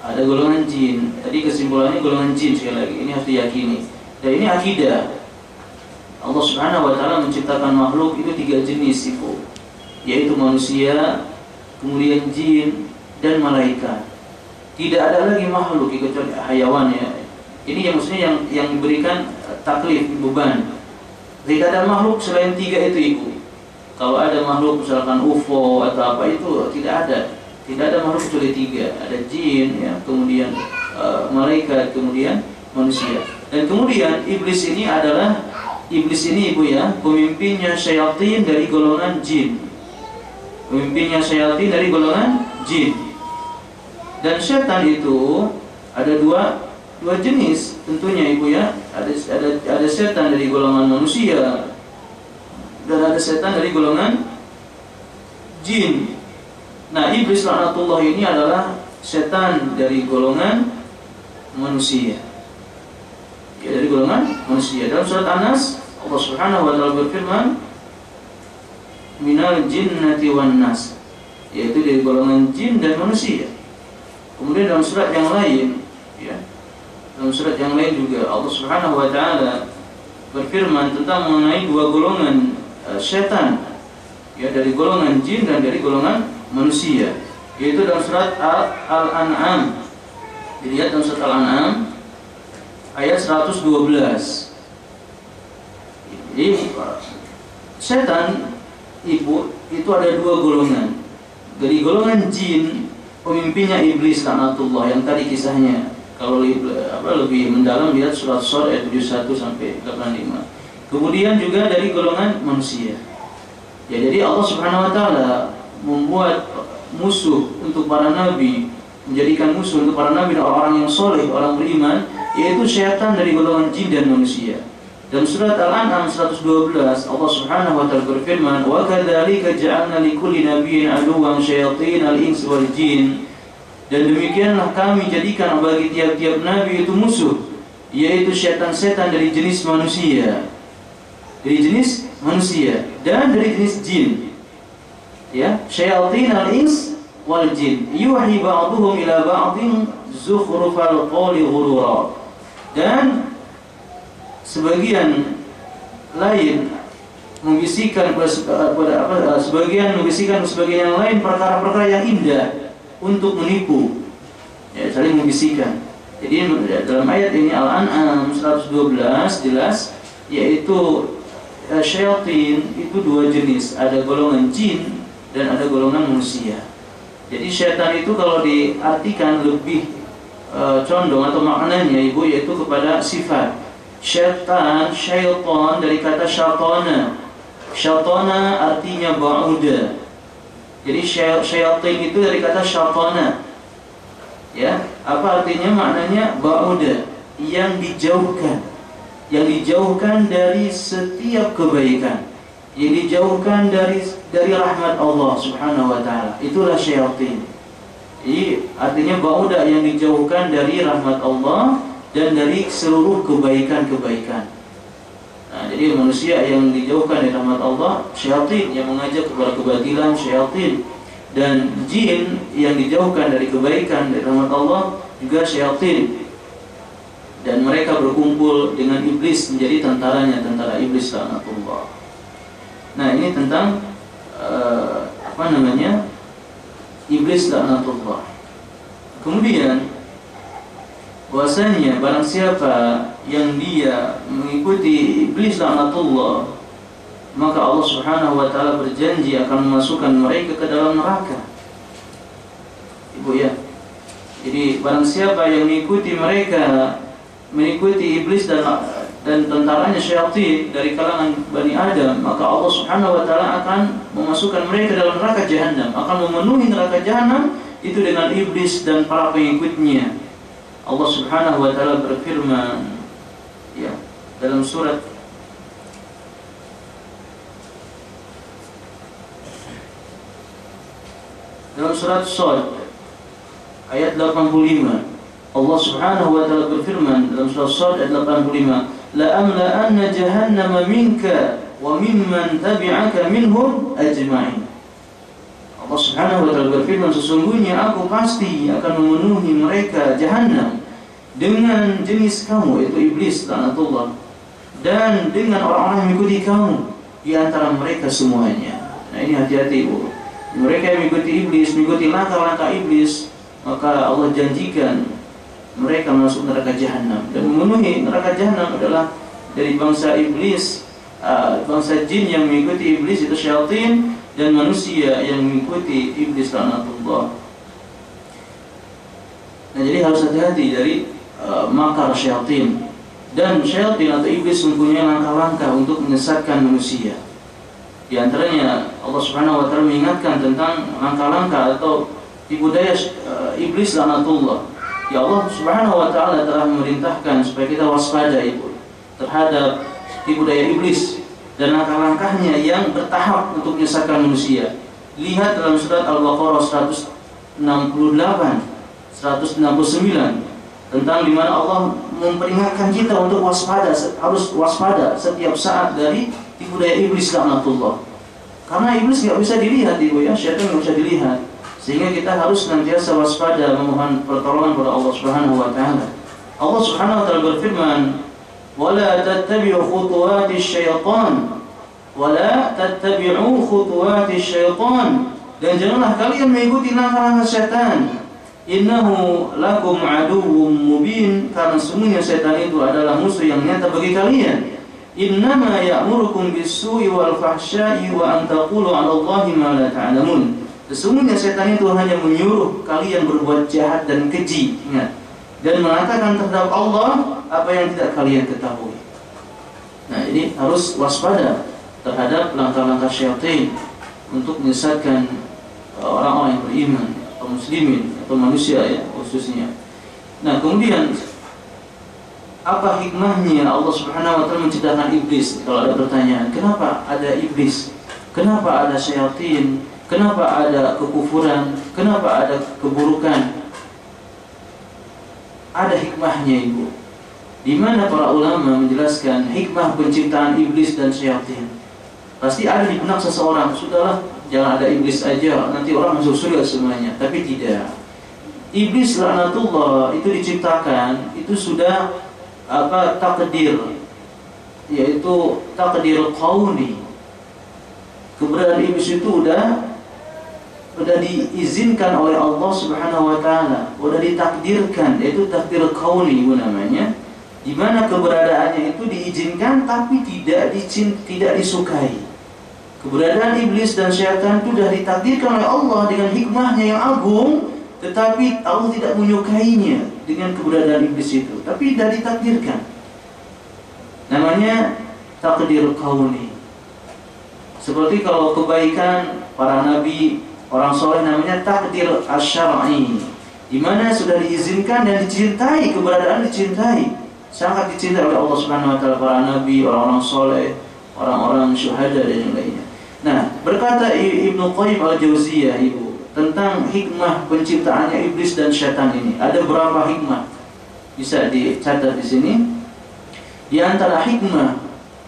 [SPEAKER 1] ada golongan jin. Tadi kesimpulannya golongan jin sekali lagi. Ini harus diyakini. Dan ini akidah. Allah Subhanahu wa taala menciptakan makhluk itu tiga jenis ibu, yaitu manusia, kemudian jin dan malaikat. Tidak ada lagi makhluk kecuali hayawan ya. Ini yang maksudnya yang yang diberikan taklif beban. Tidak ada makhluk selain tiga itu ibu. Kalau ada makhluk misalkan UFO atau apa itu tidak ada. Tidak ada makhluk kecuali tiga. Ada jin ya, kemudian uh, malaikat, kemudian manusia. Dan kemudian iblis ini adalah iblis ini ibu ya, pemimpinnya syaitan dari golongan jin. Pemimpinnya syaitan dari golongan jin. Dan setan itu ada dua dua jenis tentunya ibu ya. Ada ada ada setan dari golongan manusia dan ada setan dari golongan jin. Nah, iblis laknatullah ini adalah setan dari golongan manusia. Ya, dari golongan manusia. Dalam surat Anas Allah Subhanahu wa taala berfirman, "Minal jinnati wan nas." Yaitu dari golongan jin dan manusia. Kemudian dalam surat yang lain, ya. Dalam surat yang lain juga Allah Subhanahu wa taala berfirman tentang mengenai dua golongan uh, setan. Ya, dari golongan jin dan dari golongan manusia. Yaitu dalam surat Al-An'am. Dilihat dalam surat Al-An'am ayat 112. Jadi setan ibu itu ada dua golongan. Dari golongan jin pemimpinnya iblis laknatullah yang tadi kisahnya kalau apa, lebih mendalam lihat surat Sur ayat 71 sampai 85. Kemudian juga dari golongan manusia. Ya jadi Allah Subhanahu wa taala membuat musuh untuk para nabi, menjadikan musuh untuk para nabi dan orang-orang yang soleh, orang beriman, yaitu syaitan dari golongan jin dan manusia. Dalam surat Al-An'am 112 Allah Subhanahu wa taala berfirman, "Wa kadzalika ja'alna likulli nabiyyin aduwwan syayatin al-ins wal jin." Dan demikianlah kami jadikan bagi tiap-tiap nabi itu musuh, yaitu syaitan-syaitan dari jenis manusia. Dari jenis manusia dan dari jenis jin. Ya, syayatin al-ins wal jin. Yuhi ba'dhum ila ba'dhin zukhrufal qawli ghurura. Dan sebagian lain membisikkan kepada apa sebagian membisikkan sebagian yang lain perkara-perkara yang indah untuk menipu. Ya saling membisikkan. Jadi dalam ayat ini Al-An'am 112 jelas yaitu uh, syaitan itu dua jenis. Ada golongan jin dan ada golongan manusia. Jadi syaitan itu kalau diartikan lebih uh, condong atau maknanya ibu yaitu kepada sifat. Syaitan, syaitan dari kata syaitana. Syaitana artinya ba'uda. Jadi syaitan itu dari kata syaitana. Ya, apa artinya? Maknanya ba'uda, yang dijauhkan. Yang dijauhkan dari setiap kebaikan. Yang dijauhkan dari dari rahmat Allah Subhanahu wa taala. Itulah syaitan. Jadi artinya ba'uda yang dijauhkan dari rahmat Allah dan dari seluruh kebaikan-kebaikan. Nah, jadi manusia yang dijauhkan dari rahmat Allah, syaitan yang mengajak kepada kebatilan, syaitan dan jin yang dijauhkan dari kebaikan dari rahmat Allah juga syaitan. Dan mereka berkumpul dengan iblis menjadi tentaranya, tentara iblis laknatullah. Nah, ini tentang uh, apa namanya? Iblis laknatullah. Kemudian bahwasanya barang siapa yang dia mengikuti iblis laknatullah maka Allah Subhanahu wa taala berjanji akan memasukkan mereka ke dalam neraka. Ibu ya. Jadi barang siapa yang mengikuti mereka mengikuti iblis dan dan tentaranya syaitan dari kalangan Bani Adam, maka Allah Subhanahu wa taala akan memasukkan mereka dalam neraka jahanam, akan memenuhi neraka jahanam itu dengan iblis dan para pengikutnya. Allah Subhanahu wa taala berfirman ya dalam surat dalam surat Shad ayat 85 Allah Subhanahu wa taala berfirman dalam surat Shad ayat 85 la amla anna jahannama minka wa mimman tabi'aka minhum ajma'in. Allah Subhanahu wa taala berfirman sesungguhnya aku pasti akan memenuhi mereka jahanam dengan jenis kamu yaitu iblis laknatullah dan dengan orang-orang yang mengikuti kamu di antara mereka semuanya. Nah ini hati-hati Bu. Mereka yang mengikuti iblis, mengikuti langkah-langkah iblis, maka Allah janjikan mereka masuk neraka jahanam dan memenuhi neraka jahanam adalah dari bangsa iblis, uh, bangsa jin yang mengikuti iblis itu syaitan dan manusia yang mengikuti iblis laknatullah. Nah, jadi harus hati-hati dari uh, makar syaitan. dan syaitan atau iblis mempunyai langkah-langkah untuk menyesatkan manusia. Di antaranya Allah Subhanahu wa taala mengingatkan tentang langkah-langkah atau tipu daya uh, iblis laknatullah. Ya Allah Subhanahu wa taala telah memerintahkan supaya kita waspada ibu terhadap tipu daya iblis dan langkah-langkahnya yang bertahap untuk menyesatkan manusia. Lihat dalam surat Al-Baqarah 168, 169 tentang di mana Allah memperingatkan kita untuk waspada harus waspada setiap saat dari tipu daya iblis laknatullah. Karena iblis nggak bisa dilihat ibu ya syaitan nggak bisa dilihat. Sehingga kita harus senantiasa waspada memohon pertolongan kepada Allah Subhanahu wa taala. Allah Subhanahu wa taala berfirman wala tattabi'u khutuwati syaitan. Wala tattabi'u khutuwati syaitan. Dan janganlah kalian mengikuti langkah-langkah syaitan Innahu lakum aduwwum mubin karena sungguhnya setan itu adalah musuh yang nyata bagi kalian. Innama ya'murukum bis-su'i wal fahsya'i wa an taqulu 'ala Allahi ma la ta'lamun. Sesungguhnya setan itu hanya menyuruh kalian berbuat jahat dan keji, ingat. Dan mengatakan terhadap Allah apa yang tidak kalian ketahui. Nah, ini harus waspada terhadap langkah-langkah syaitan untuk menyesatkan orang-orang yang beriman muslimin atau manusia ya khususnya. Nah kemudian apa hikmahnya Allah Subhanahu Wa Taala menciptakan iblis? Kalau ada pertanyaan, kenapa ada iblis? Kenapa ada syaitan? Kenapa ada kekufuran? Kenapa ada keburukan? Ada hikmahnya ibu. Di mana para ulama menjelaskan hikmah penciptaan iblis dan syaitan? Pasti ada di benak seseorang. Sudahlah, jangan ada iblis aja nanti orang masuk surga semuanya. Tapi tidak. Iblis laknatullah itu diciptakan itu sudah apa takdir. Yaitu takdir kauni. Keberadaan iblis itu udah udah diizinkan oleh Allah Subhanahu wa taala, udah ditakdirkan, yaitu takdir kauni namanya. Di mana keberadaannya itu diizinkan tapi tidak dicint, tidak disukai. Keberadaan iblis dan syaitan itu sudah ditakdirkan oleh Allah dengan hikmahnya yang agung, tetapi Allah tidak menyukainya dengan keberadaan iblis itu, tapi sudah ditakdirkan. Namanya takdir kauni. Seperti kalau kebaikan para nabi, orang soleh namanya takdir asyari, di mana sudah diizinkan dan dicintai, keberadaan dicintai, sangat dicintai oleh Allah Subhanahu wa taala para nabi, orang-orang soleh, orang-orang syuhada dan yang lainnya. Nah, berkata Ibnu Qayyim al-Jauziyah Ibu tentang hikmah penciptaannya iblis dan syaitan ini. Ada berapa hikmah? Bisa dicatat di sini. Di antara hikmah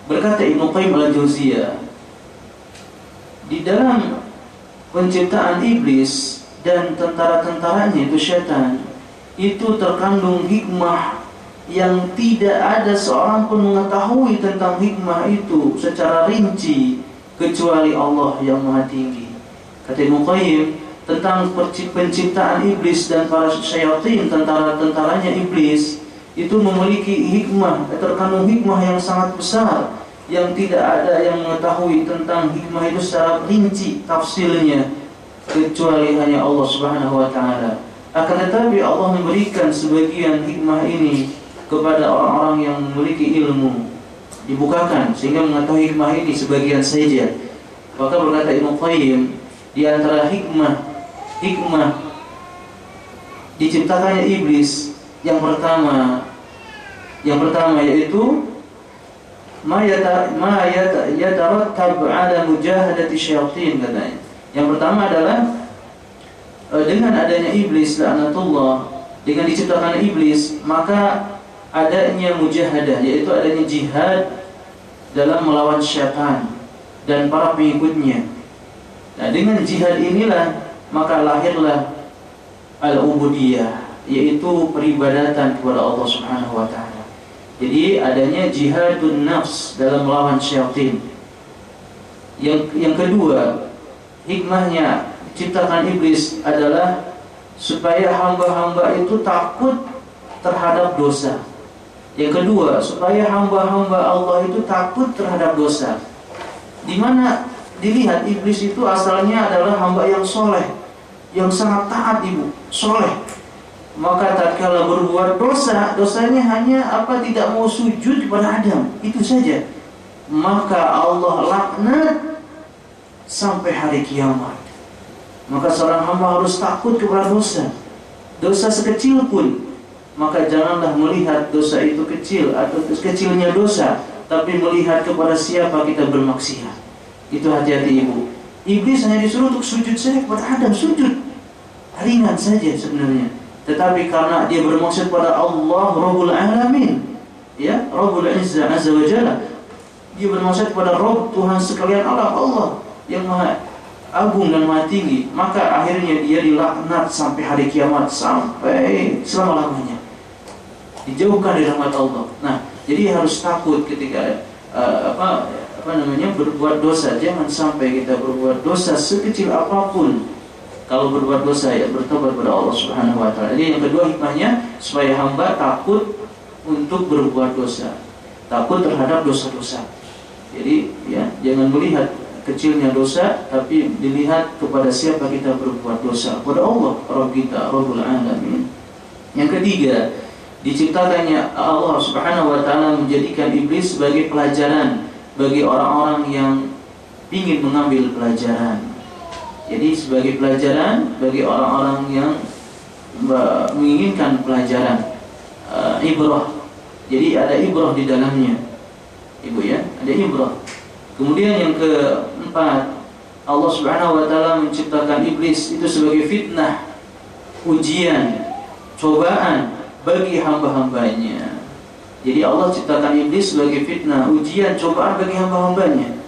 [SPEAKER 1] berkata Ibnu Qayyim al-Jauziyah di dalam penciptaan iblis dan tentara-tentaranya itu syaitan itu terkandung hikmah yang tidak ada seorang pun mengetahui tentang hikmah itu secara rinci kecuali Allah yang maha tinggi. Kata Ibnu Qayyim tentang penciptaan iblis dan para syaitan tentara-tentaranya iblis itu memiliki hikmah terkandung hikmah yang sangat besar yang tidak ada yang mengetahui tentang hikmah itu secara rinci tafsirnya kecuali hanya Allah Subhanahu wa taala. Akan tetapi Allah memberikan sebagian hikmah ini kepada orang-orang yang memiliki ilmu dibukakan sehingga mengetahui hikmah ini sebagian saja. Maka berkata Ibnu Qayyim di antara hikmah hikmah diciptakannya iblis yang pertama yang pertama yaitu ma yata ma yata yatarattab ala mujahadati syayatin katanya. Yang pertama adalah e, dengan adanya iblis laknatullah dengan diciptakan iblis maka adanya mujahadah yaitu adanya jihad dalam melawan syaitan dan para pengikutnya. Nah, dengan jihad inilah maka lahirlah al-ubudiyah yaitu peribadatan kepada Allah Subhanahu wa taala. Jadi adanya jihadun nafs dalam melawan syaitan. Yang yang kedua, hikmahnya ciptakan iblis adalah supaya hamba-hamba itu takut terhadap dosa. Yang kedua, supaya hamba-hamba Allah itu takut terhadap dosa. Di mana dilihat iblis itu asalnya adalah hamba yang soleh, yang sangat taat ibu, soleh. maka tatkala berbuat dosa, dosanya hanya apa tidak mau sujud kepada Adam, itu saja. Maka Allah laknat sampai hari kiamat. Maka seorang hamba harus takut kepada dosa. Dosa sekecil pun, maka janganlah melihat dosa itu kecil atau kecilnya dosa, tapi melihat kepada siapa kita bermaksiat. Itu hati-hati ibu. Iblis hanya disuruh untuk sujud saja kepada Adam, sujud. Ringan saja sebenarnya. Tetapi karena dia bermaksud pada Allah Rabbul Alamin, ya, Rabbul Izzah Azza wa Jalla. Dia bermaksud pada Rabb Tuhan sekalian Allah, Allah yang Maha agung dan maha tinggi maka akhirnya dia dilaknat sampai hari kiamat sampai selama lamanya dijauhkan dari rahmat Allah nah jadi harus takut ketika uh, apa apa namanya berbuat dosa jangan sampai kita berbuat dosa sekecil apa pun kalau berbuat dosa ya bertobat kepada Allah Subhanahu wa taala. Jadi yang kedua hikmahnya supaya hamba takut untuk berbuat dosa. Takut terhadap dosa-dosa. Jadi ya jangan melihat kecilnya dosa tapi dilihat kepada siapa kita berbuat dosa kepada Allah Rabb kita Rabbul Alamin yang ketiga diciptakannya Allah Subhanahu wa taala menjadikan iblis sebagai pelajaran bagi orang-orang yang ingin mengambil pelajaran. Jadi sebagai pelajaran bagi orang-orang yang menginginkan pelajaran uh, ibrah. Jadi ada ibrah di dalamnya ibu ya ada ibrah. Kemudian yang keempat, Allah Subhanahu wa taala menciptakan iblis itu sebagai fitnah, ujian, cobaan bagi hamba-hambanya. Jadi Allah ciptakan iblis sebagai fitnah, ujian, cobaan bagi hamba-hambanya.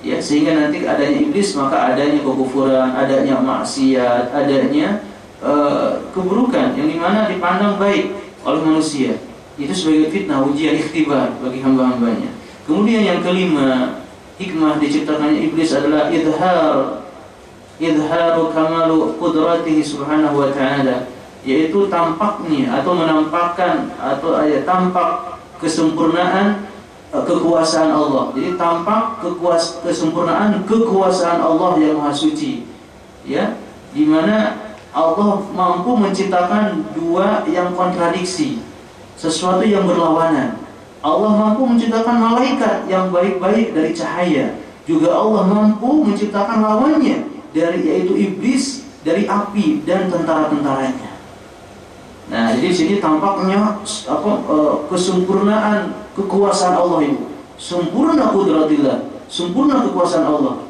[SPEAKER 1] Ya, sehingga nanti adanya iblis maka adanya kekufuran, adanya maksiat, adanya uh, keburukan yang di mana dipandang baik oleh manusia. Itu sebagai fitnah, ujian, ikhtibar bagi hamba-hambanya. Kemudian yang kelima, hikmah diciptakannya iblis adalah idhar idharu kamalu qudratihi subhanahu wa ta'ala yaitu tampaknya atau menampakkan atau ayat tampak kesempurnaan eh, kekuasaan Allah. Jadi tampak kekuas kesempurnaan kekuasaan Allah yang Maha Suci. Ya, di mana Allah mampu menciptakan dua yang kontradiksi, sesuatu yang berlawanan. Allah mampu menciptakan malaikat yang baik-baik dari cahaya. Juga Allah mampu menciptakan lawannya dari yaitu iblis dari api dan tentara-tentaranya. Nah, jadi sini tampaknya apa e, kesempurnaan kekuasaan Allah itu. Sempurna kudratillah, sempurna kekuasaan Allah.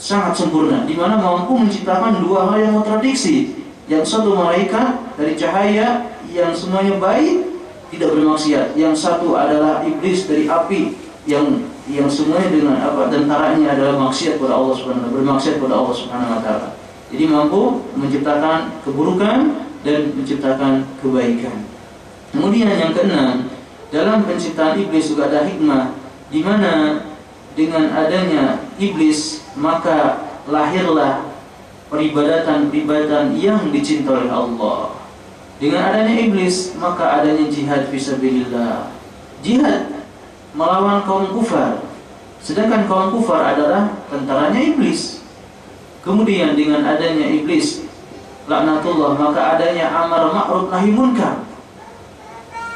[SPEAKER 1] Sangat sempurna di mana mampu menciptakan dua hal yang kontradiksi. Yang satu malaikat dari cahaya yang semuanya baik tidak bermaksiat. Yang satu adalah iblis dari api yang yang semuanya dengan apa tentaranya adalah maksiat kepada Allah Subhanahu bermaksiat kepada Allah Subhanahu wa taala. Jadi mampu menciptakan keburukan dan menciptakan kebaikan. Kemudian yang keenam, dalam penciptaan iblis juga ada hikmah di mana dengan adanya iblis maka lahirlah peribadatan-peribadatan yang dicintai oleh Allah. Dengan adanya iblis, maka adanya jihad fisabilillah. Jihad melawan kaum kufar. Sedangkan kaum kufar adalah tentaranya iblis. Kemudian dengan adanya iblis, laknatullah, maka adanya amar ma'ruf nahi munkar.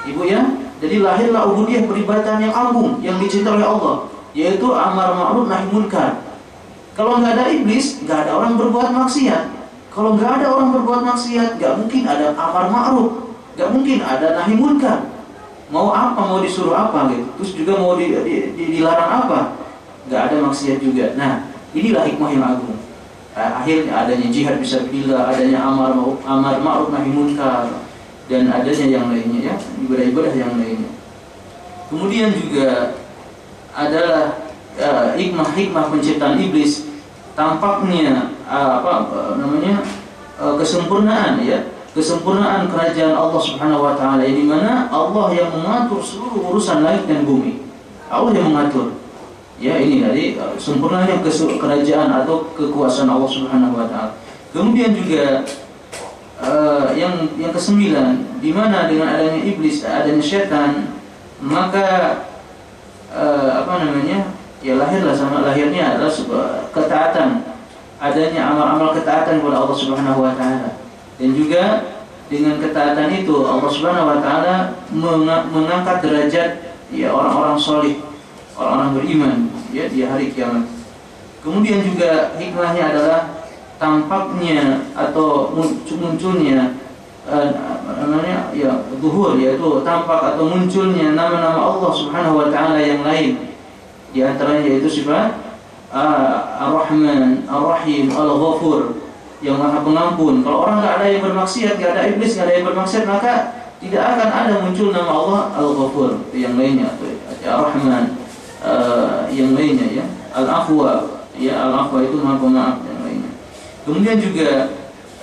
[SPEAKER 1] Ibu ya, jadi lahirlah ubudiyah peribadatan yang agung yang dicintai oleh Allah, yaitu amar ma'ruf nahi munkar. Kalau nggak ada iblis, nggak ada orang berbuat maksiat. Kalau nggak ada orang berbuat maksiat, nggak mungkin ada amar ma'ruf, nggak mungkin ada nahi munkar. Mau apa, mau disuruh apa gitu. Terus juga mau di, di, di, dilarang apa, nggak ada maksiat juga. Nah, inilah hikmah yang agung. Nah, akhirnya adanya jihad bisa bila, adanya amar amar ma'ruf nahi munkar dan adanya yang lainnya ya, ibadah-ibadah yang lainnya. Kemudian juga adalah uh, hikmah-hikmah penciptaan iblis tampaknya uh, apa uh, namanya uh, kesempurnaan ya kesempurnaan kerajaan Allah Subhanahu wa taala di mana Allah yang mengatur seluruh urusan langit dan bumi. Allah yang mengatur. Ya ini tadi uh, sempurnanya kerajaan atau kekuasaan Allah Subhanahu wa taala. Kemudian juga uh, yang yang kesembilan di mana dengan adanya iblis adanya setan maka uh, apa namanya ya lahirlah sama lahirnya adalah sebuah ketaatan. Adanya amal-amal ketaatan kepada Allah Subhanahu wa taala. Dan juga dengan ketaatan itu Allah Subhanahu wa taala mengangkat derajat ya orang-orang solih, orang-orang beriman ya di hari kiamat. Kemudian juga hikmahnya adalah tampaknya atau munculnya uh, namanya ya zuhur yaitu tampak atau munculnya nama-nama Allah Subhanahu wa taala yang lain. Di antaranya yaitu sifat uh, Ar-Rahman, Ar-Rahim, Al-Ghafur yang maha pengampun. Kalau orang nggak ada yang bermaksiat, nggak ada iblis, nggak ada yang bermaksiat, maka tidak akan ada muncul nama Allah Al-Ghafur yang lainnya, Ar-Rahman uh, yang lainnya ya, Al-Afwa, ya Al-Afwa itu maha pemaaf yang lainnya. Kemudian juga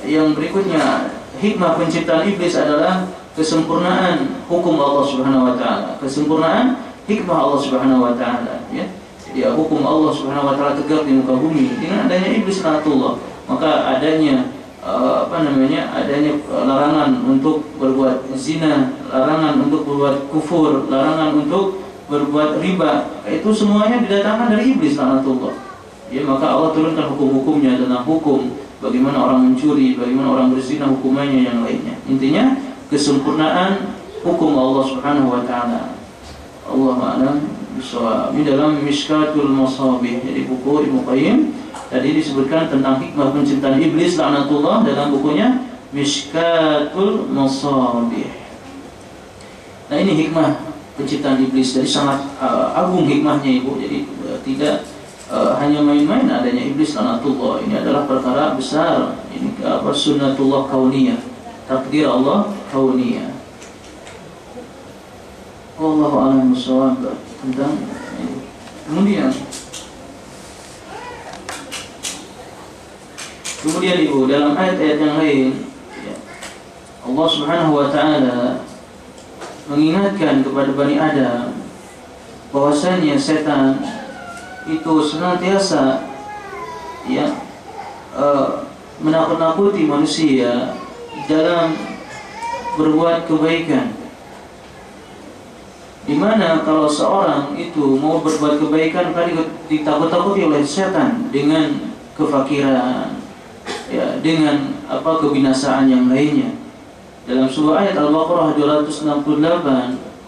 [SPEAKER 1] yang berikutnya hikmah penciptaan iblis adalah kesempurnaan hukum Allah Subhanahu wa taala, kesempurnaan hikmah Allah Subhanahu wa taala ya. Jadi hukum Allah Subhanahu wa taala tegak di muka bumi dengan adanya iblis Allah maka adanya uh, apa namanya adanya larangan untuk berbuat zina, larangan untuk berbuat kufur, larangan untuk berbuat riba, itu semuanya didatangkan dari iblis laknatullah. Ya, maka Allah turunkan hukum-hukumnya tentang hukum bagaimana orang mencuri, bagaimana orang berzina hukumannya yang lainnya. Intinya kesempurnaan hukum Allah Subhanahu wa taala. Allah a'lam Ini dalam Mishkatul Masabih jadi buku Ibnu Qayyim Tadi disebutkan tentang hikmah penciptaan iblis laknatullah dalam bukunya Mishkatul Masabih. Nah ini hikmah penciptaan iblis jadi sangat uh, agung hikmahnya ibu. Jadi uh, tidak uh, hanya main-main adanya iblis laknatullah. Ini adalah perkara besar. Ini apa sunnatullah kauniyah. Takdir Allah kauniyah. Allah a'lam tentang. Kemudian Kemudian ibu dalam ayat-ayat yang lain ya, Allah Subhanahu wa taala mengingatkan kepada Bani Adam bahwasanya setan itu senantiasa ya uh, menakut-nakuti manusia dalam berbuat kebaikan. Di mana kalau seorang itu mau berbuat kebaikan tadi ditakut-takuti oleh setan dengan kefakiran, ya dengan apa kebinasaan yang lainnya. Dalam sebuah ayat Al-Baqarah 268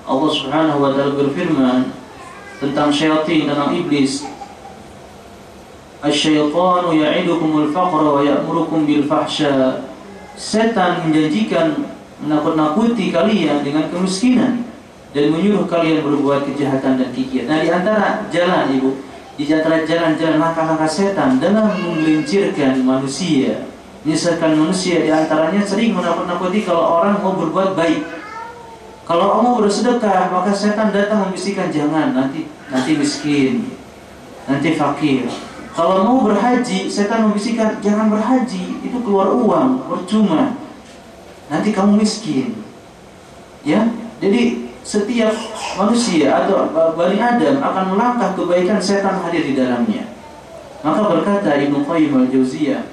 [SPEAKER 1] Allah Subhanahu wa taala berfirman tentang syaitan tentang iblis Asy-syaitanu ya'idukumul faqra wa ya'murukum bil fahsya. Setan menjanjikan menakut-nakuti kalian dengan kemiskinan dan menyuruh kalian berbuat kejahatan dan kikir. Nah, di antara jalan Ibu di antara jalan-jalan langkah-langkah setan dalam menggelincirkan manusia menyesatkan manusia di antaranya sering menakut-nakuti kalau orang mau berbuat baik. Kalau mau bersedekah maka setan datang membisikkan jangan nanti nanti miskin nanti fakir. Kalau mau berhaji setan membisikkan jangan berhaji itu keluar uang percuma. Nanti kamu miskin. Ya jadi setiap manusia atau Bani Adam akan melangkah kebaikan setan hadir di dalamnya. Maka berkata Ibnu Qayyim al-Jauziyah,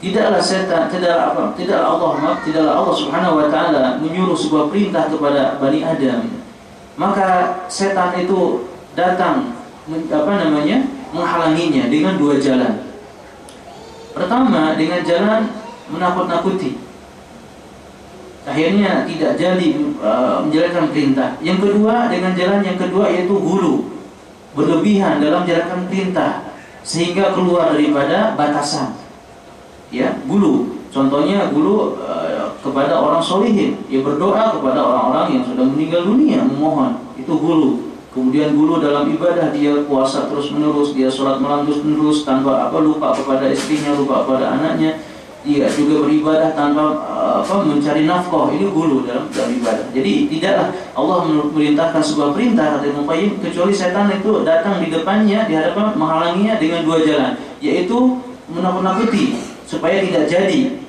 [SPEAKER 1] tidaklah setan, tidaklah apa, tidaklah Allah, maaf, tidaklah Allah Subhanahu wa taala menyuruh sebuah perintah kepada Bani Adam. Maka setan itu datang apa namanya? menghalanginya dengan dua jalan. Pertama dengan jalan menakut-nakuti akhirnya tidak jadi uh, menjalankan perintah. Yang kedua dengan jalan yang kedua yaitu hulu berlebihan dalam menjalankan perintah sehingga keluar daripada batasan. Ya, gulu. Contohnya gulu uh, kepada orang solihin, dia berdoa kepada orang-orang yang sudah meninggal dunia memohon. Itu gulu. Kemudian gulu dalam ibadah dia puasa terus menerus, dia sholat malam terus menerus tanpa apa lupa kepada istrinya, lupa kepada anaknya dia juga beribadah tanpa uh, apa mencari nafkah ini gulu dalam dalam ibadah. Jadi tidaklah Allah memerintahkan sebuah perintah kata Ibnu kecuali setan itu datang di depannya di hadapan menghalanginya dengan dua jalan, yaitu menakut-nakuti supaya tidak jadi.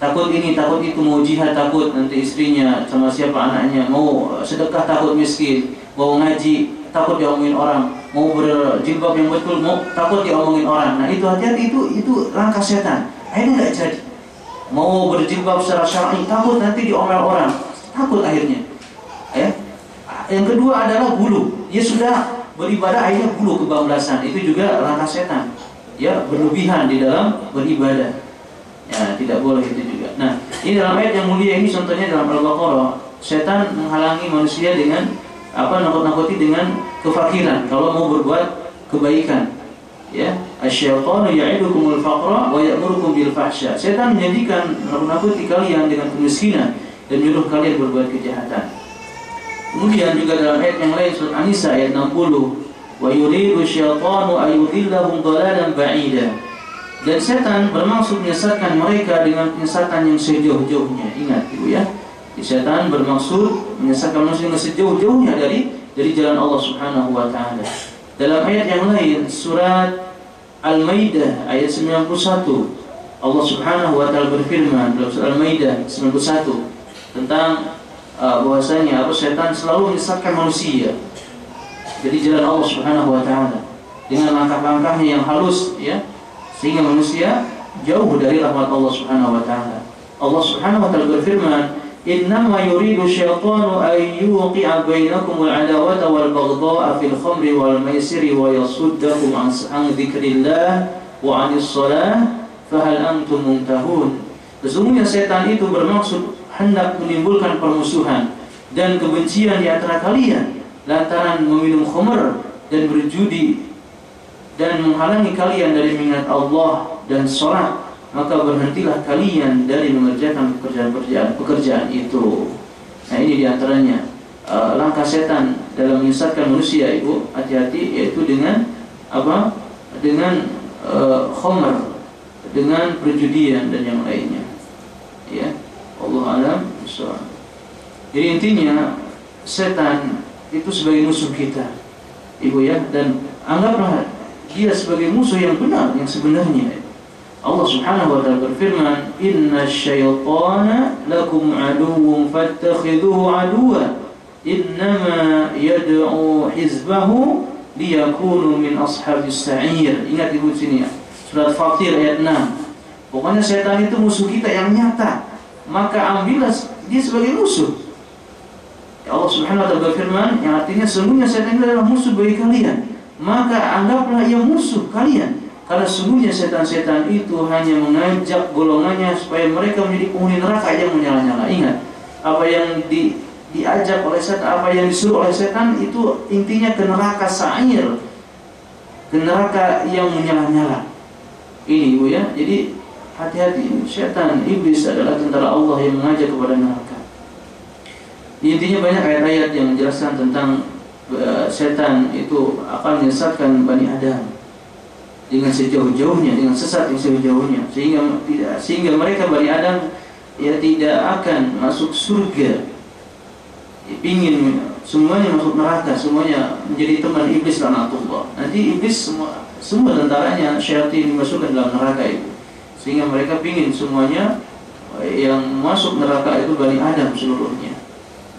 [SPEAKER 1] Takut ini, takut itu, mau jihad takut. Nanti istrinya sama siapa anaknya, mau sedekah takut miskin, mau ngaji takut diomongin orang, mau berjilbab yang betul, mau takut diomongin orang. Nah itu hati-hati itu itu langkah setan. Akhirnya nggak jadi. Mau berjilbab secara syar'i takut nanti diomel orang. Takut akhirnya. Ya. Yang kedua adalah bulu. Dia sudah beribadah akhirnya bulu kebablasan. Itu juga langkah setan ya berlebihan di dalam beribadah ya tidak boleh itu juga nah Ini dalam ayat yang mulia ini contohnya dalam Al-Baqarah. Setan menghalangi manusia dengan apa nakut-nakuti dengan kefakiran kalau mau berbuat kebaikan. Ya, asyaitanu ya'idukumul faqra wa ya'murukum bil fahsya. Setan menjadikan nakut-nakuti kalian dengan kemiskinan dan menyuruh kalian berbuat kejahatan. Kemudian juga dalam ayat yang lain surat An-Nisa ayat 60, yuridu syaitanu ayudillahum dhalalan ba'ida. Dan setan bermaksud menyesatkan mereka dengan penyesatan yang sejauh-jauhnya. Ingat Ibu ya. Setan bermaksud menyesatkan manusia dengan sejauh-jauhnya dari dari jalan Allah Subhanahu wa taala. Dalam ayat yang lain surat Al-Maidah ayat 91 Allah Subhanahu wa taala berfirman dalam surat Al-Maidah 91 tentang uh, bahwasanya apa setan selalu menyesatkan manusia. Jadi jalan Allah Subhanahu wa taala dengan langkah-langkahnya yang halus ya sehingga manusia jauh dari rahmat Allah Subhanahu wa taala. Allah Subhanahu wa taala berfirman, "Innama yuridu syaitanu an yuqi'a bainakum al-adawata wal baghdha'a fil khamri wal maisiri wa yasuddakum an dzikrillah wa 'anis shalah fahal antum muntahun." Sesungguhnya setan itu bermaksud hendak menimbulkan permusuhan dan kebencian di antara kalian lantaran meminum khamr dan berjudi dan menghalangi kalian dari mengingat Allah dan sholat maka berhentilah kalian dari mengerjakan pekerjaan-pekerjaan pekerjaan itu. Nah ini di antaranya uh, langkah setan dalam menyesatkan manusia ibu hati-hati yaitu dengan apa? Dengan uh, khomer dengan perjudian dan yang lainnya. Ya Allah alam jadi intinya setan itu sebagai musuh kita. Ibu ya dan anggaplah dia sebagai musuh yang benar yang sebenarnya. Allah Subhanahu wa taala berfirman inna syaitana lakum aduwwun fattakhidhuhu aduwwa. Innama yad'u hizbahu liyakunu min ashabis sa'ir ingat ibu sini ya surat Fatir ayat 6 pokoknya setan itu musuh kita yang nyata. Maka ambillah dia sebagai musuh ya Allah Subhanahu wa taala berfirman yang artinya sesungguhnya setan itu adalah musuh bagi kalian maka anggaplah ia musuh kalian karena sungguhnya setan-setan itu hanya mengajak golongannya supaya mereka menjadi penghuni neraka yang menyala-nyala. Ingat, apa yang di, diajak oleh setan, apa yang disuruh oleh setan itu intinya ke neraka sa'ir, ke neraka yang menyala-nyala. Ini ibu ya, jadi hati-hati setan iblis adalah tentara Allah yang mengajak kepada neraka. Intinya banyak ayat-ayat yang menjelaskan tentang Eh, setan itu akan menyesatkan Bani Adam dengan sejauh-jauhnya dengan sesat yang sejauh-jauhnya. Sehingga tidak sehingga mereka Bani Adam ya tidak akan masuk surga. Ya, ingin semuanya masuk neraka semuanya menjadi teman iblis laknatullah nanti iblis semua semua tentaranya syaitan dimasukkan dalam neraka itu. Sehingga mereka ingin semuanya yang masuk neraka itu Bani Adam seluruhnya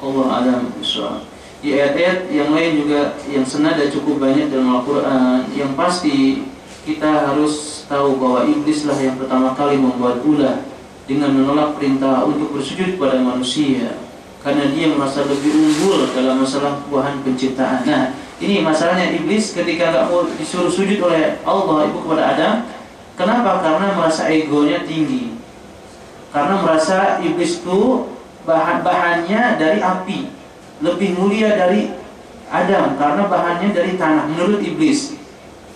[SPEAKER 1] Allah Adam Bismillah di ayat-ayat yang lain juga yang senada cukup banyak dalam Al-Quran yang pasti kita harus tahu bahwa iblislah yang pertama kali membuat ulah dengan menolak perintah untuk bersujud kepada manusia karena dia merasa lebih unggul dalam masalah buahan penciptaan. Nah, ini masalahnya iblis ketika nggak mau disuruh sujud oleh Allah ibu kepada Adam, kenapa? Karena merasa egonya tinggi. Karena merasa iblis itu bahan-bahannya dari api lebih mulia dari Adam karena bahannya dari tanah menurut iblis.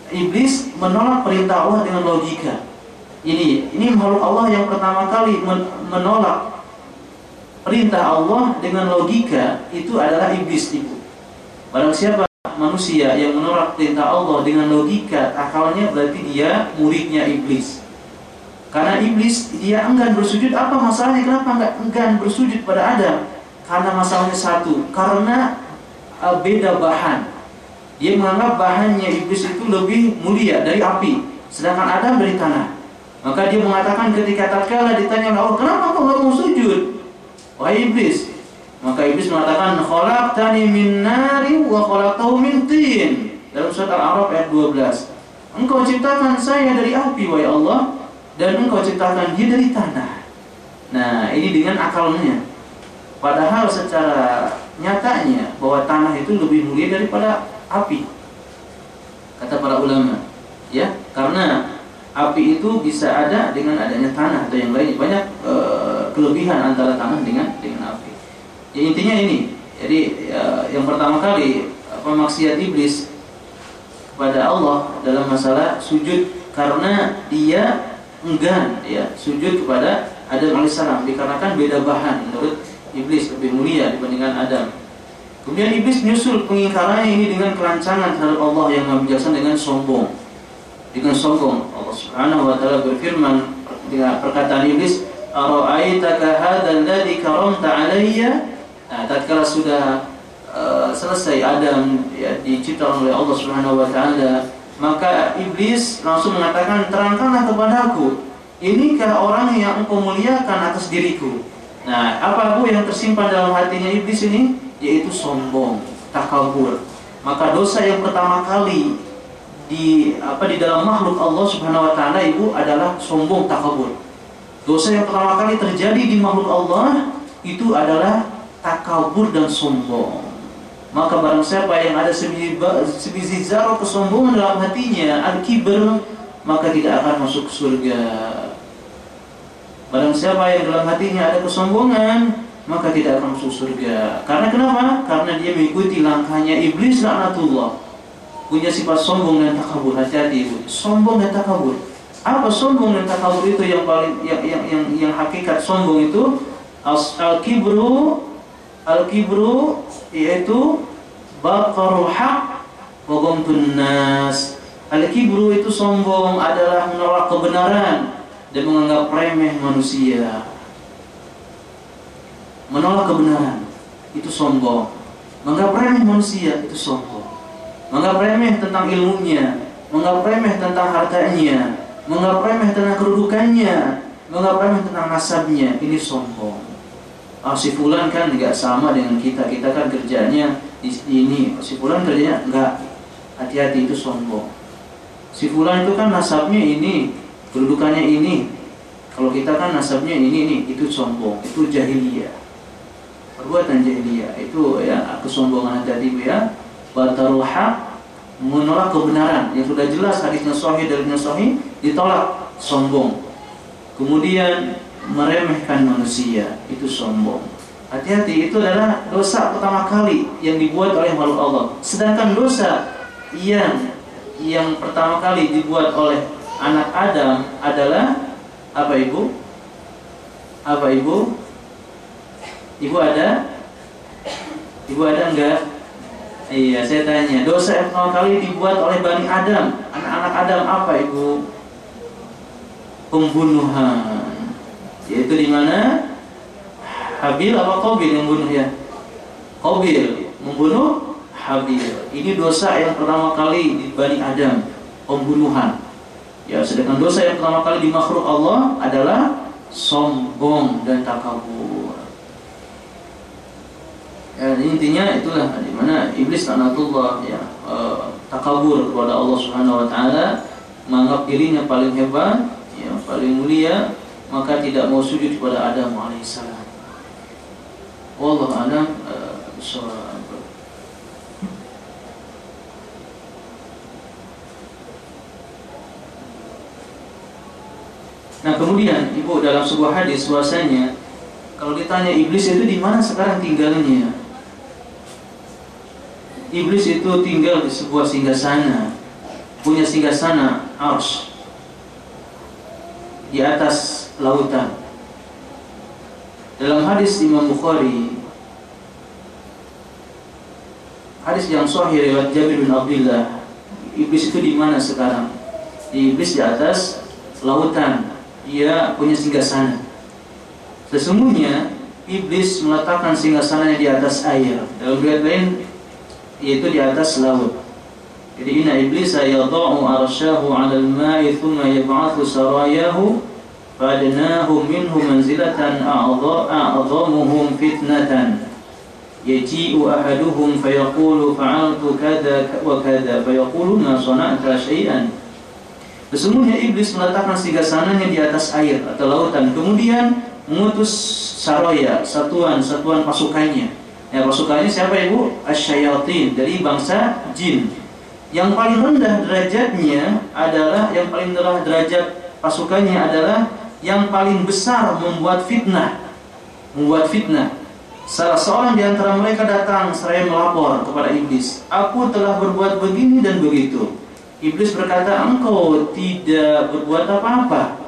[SPEAKER 1] Iblis menolak perintah Allah dengan logika. Ini ini makhluk Allah yang pertama kali menolak perintah Allah dengan logika itu adalah iblis itu. Barang siapa manusia yang menolak perintah Allah dengan logika akalnya berarti dia muridnya iblis. Karena iblis dia enggan bersujud apa masalahnya kenapa enggak enggan bersujud pada Adam? Karena masalahnya satu, karena uh, beda bahan. Dia menganggap bahannya iblis itu lebih mulia dari api, sedangkan Adam dari tanah. Maka dia mengatakan ketika tatkala ditanya Allah, kenapa kau nggak mau sujud? Wahai iblis. Maka iblis mengatakan, tani min nari wa khalaqtahu min tin. Dalam surat Al-A'raf ayat 12. Engkau ciptakan saya dari api, wahai Allah, dan engkau ciptakan dia dari tanah. Nah, ini dengan akalnya. Padahal secara nyatanya bahwa tanah itu lebih mulia daripada api. Kata para ulama, ya, karena api itu bisa ada dengan adanya tanah atau yang lain. Banyak uh, kelebihan antara tanah dengan dengan api. Ya, intinya ini. Jadi ya, yang pertama kali apa maksiat iblis kepada Allah dalam masalah sujud karena dia enggan ya sujud kepada Adam alaihissalam dikarenakan beda bahan menurut iblis lebih mulia dibandingkan Adam. Kemudian iblis menyusul pengingkarannya ini dengan kelancangan terhadap Allah yang maha dengan sombong. Dengan sombong Allah Subhanahu wa taala berfirman dengan perkataan iblis, "Ara'aitaka hadzal ladzi karamta 'alayya?" Nah, tatkala sudah uh, selesai Adam ya, diciptakan oleh Allah Subhanahu wa taala, maka iblis langsung mengatakan, "Terangkanlah kepadaku, inikah orang yang engkau muliakan atas diriku?" Nah, apa bu yang tersimpan dalam hatinya iblis ini? Yaitu sombong, takabur. Maka dosa yang pertama kali di apa di dalam makhluk Allah Subhanahu wa taala Ibu adalah sombong takabur. Dosa yang pertama kali terjadi di makhluk Allah itu adalah takabur dan sombong. Maka barang siapa yang ada sebiji zaro kesombongan dalam hatinya, al-kibr, maka tidak akan masuk surga. Barang siapa yang dalam hatinya ada kesombongan, maka tidak akan masuk surga. Karena kenapa? Karena dia mengikuti langkahnya iblis laknatullah punya sifat sombong dan takabur hati-hati ibu sombong dan takabur apa sombong dan takabur itu yang paling yang yang yang, yang hakikat sombong itu al kibru al kibru yaitu baqarul haq wa nas. Al kibru itu sombong adalah menolak kebenaran dan menganggap remeh manusia. Menolak kebenaran itu sombong. Menganggap remeh manusia itu sombong. Menganggap remeh tentang ilmunya, menganggap remeh tentang hartanya, menganggap remeh tentang kedudukannya, menganggap remeh tentang nasabnya, ini sombong. Oh, si fulan kan nggak sama dengan kita, kita kan kerjanya di ini, si fulan kerjanya nggak, hati-hati itu sombong. Si fulan itu kan nasabnya ini, kedudukannya ini, kalau kita kan nasabnya ini ini, itu sombong, itu jahiliyah. Perbuatan jahiliyah. Itu ya kesombongan hati-hati ya. Batarul haq menolak kebenaran. Yang sudah jelas hadisnya sahih dalilnya sahih ditolak. Sombong. Kemudian meremehkan manusia itu sombong. Hati-hati itu adalah dosa pertama kali yang dibuat oleh makhluk Allah. Sedangkan dosa yang yang pertama kali dibuat oleh anak Adam adalah apa ibu? Apa ibu? Ibu ada? Ibu ada enggak? Iya, saya tanya, dosa yang pertama kali dibuat oleh Bani Adam, anak-anak Adam apa ibu? Pembunuhan. Yaitu di mana? Habil apa Qabil yang bunuh ya? Qabil membunuh Habil. Ini dosa yang pertama kali di Bani Adam, pembunuhan. Ya, sedangkan dosa yang pertama kali di makhluk Allah adalah sombong dan takabur. Ya, intinya itulah di mana iblis laknatullah ya e, takabur kepada Allah Subhanahu wa taala, menganggap dirinya paling hebat, ya paling mulia, maka tidak mau sujud kepada Adam alaihissalam. Wallahu a'lam e, Nah kemudian ibu dalam sebuah hadis bahwasanya kalau ditanya iblis itu di mana sekarang tinggalnya? Iblis itu tinggal di sebuah singgasana, punya singgasana ars di atas lautan. Dalam hadis Imam Bukhari, hadis yang sahih riwayat Jabir bin Abdullah, iblis itu di mana sekarang? Iblis di atas lautan, dia punya singgasana. Sesungguhnya iblis meletakkan singgasananya di atas air. Dalam riwayat lain yaitu di atas laut. Jadi inna iblis yadha'u arsyahu 'ala al-ma'i thumma yab'athu sarayahu fadnahu minhu manzilatan a'dhamuhum fitnatan yaji'u ahaduhum fayaqulu fa'altu kadha wa kadha fayaqulu ma sana'ta syai'an Sesungguhnya iblis meletakkan singgasananya di atas air atau lautan kemudian mengutus saraya satuan-satuan pasukannya Ya pasukannya siapa ibu? Asyayatin dari bangsa jin. Yang paling rendah derajatnya adalah yang paling rendah derajat pasukannya adalah yang paling besar membuat fitnah, membuat fitnah. Salah seorang di antara mereka datang seraya melapor kepada iblis, "Aku telah berbuat begini dan begitu." Iblis berkata, "Engkau tidak berbuat apa-apa."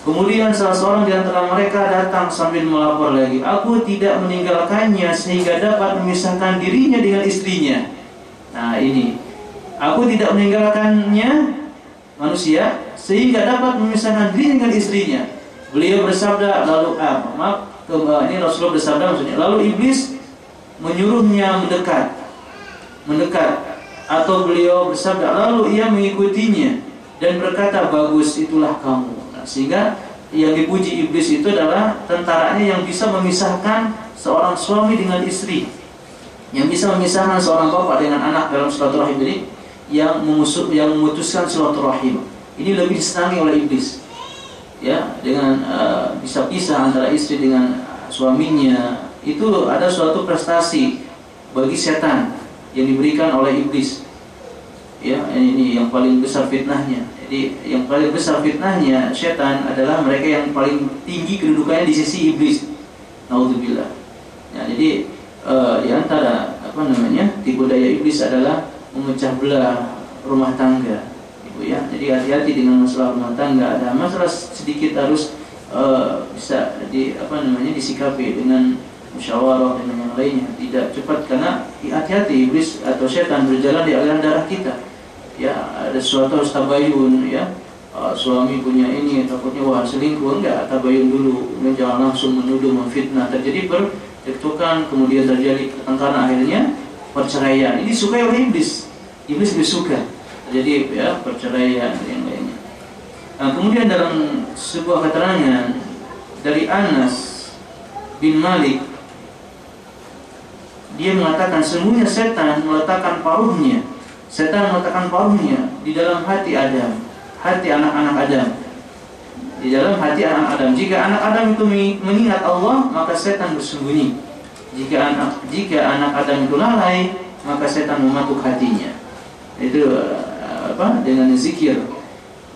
[SPEAKER 1] Kemudian salah seorang di antara mereka datang sambil melapor lagi, "Aku tidak meninggalkannya sehingga dapat memisahkan dirinya dengan istrinya." Nah, ini. Aku tidak meninggalkannya manusia sehingga dapat memisahkan diri dengan istrinya. Beliau bersabda lalu ah, maaf ini Rasulullah bersabda maksudnya lalu iblis menyuruhnya mendekat mendekat atau beliau bersabda lalu ia mengikutinya dan berkata bagus itulah kamu nah, sehingga yang dipuji iblis itu adalah tentaranya yang bisa memisahkan seorang suami dengan istri yang bisa memisahkan seorang bapak dengan anak dalam silaturahim ini yang mengusuk yang memutuskan silaturahim. Ini lebih disenangi oleh iblis. Ya dengan uh, bisa pisah antara istri dengan suaminya. Itu ada suatu prestasi bagi setan yang diberikan oleh iblis. Ya ini yang paling besar fitnahnya. Jadi yang paling besar fitnahnya setan adalah mereka yang paling tinggi kedudukannya di sisi iblis. Naudzubillah ya jadi uh, di antara apa namanya tipu daya iblis adalah memecah belah rumah tangga ya. Jadi hati-hati dengan masalah rumah tangga. Ada masalah sedikit harus uh, bisa di apa namanya disikapi dengan musyawarah dengan yang lainnya. Tidak cepat karena hati-hati iblis atau setan berjalan di aliran darah kita. Ya ada sesuatu harus tabayun ya. Uh, suami punya ini takutnya wah selingkuh enggak tabayun dulu. Jangan langsung menuduh memfitnah. Terjadi percekcokan kemudian terjadi ketengkaran akhirnya perceraian. Ini disukai oleh iblis. Iblis lebih suka jadi ya perceraian yang lainnya. Nah, kemudian dalam sebuah keterangan dari Anas bin Malik dia mengatakan semuanya setan meletakkan paruhnya. Setan meletakkan paruhnya di dalam hati Adam hati anak-anak Adam di dalam hati anak Adam jika anak Adam itu mengingat Allah maka setan bersembunyi. Jika anak jika anak Adam itu lalai maka setan mematuk hatinya. Itu apa dengan zikir.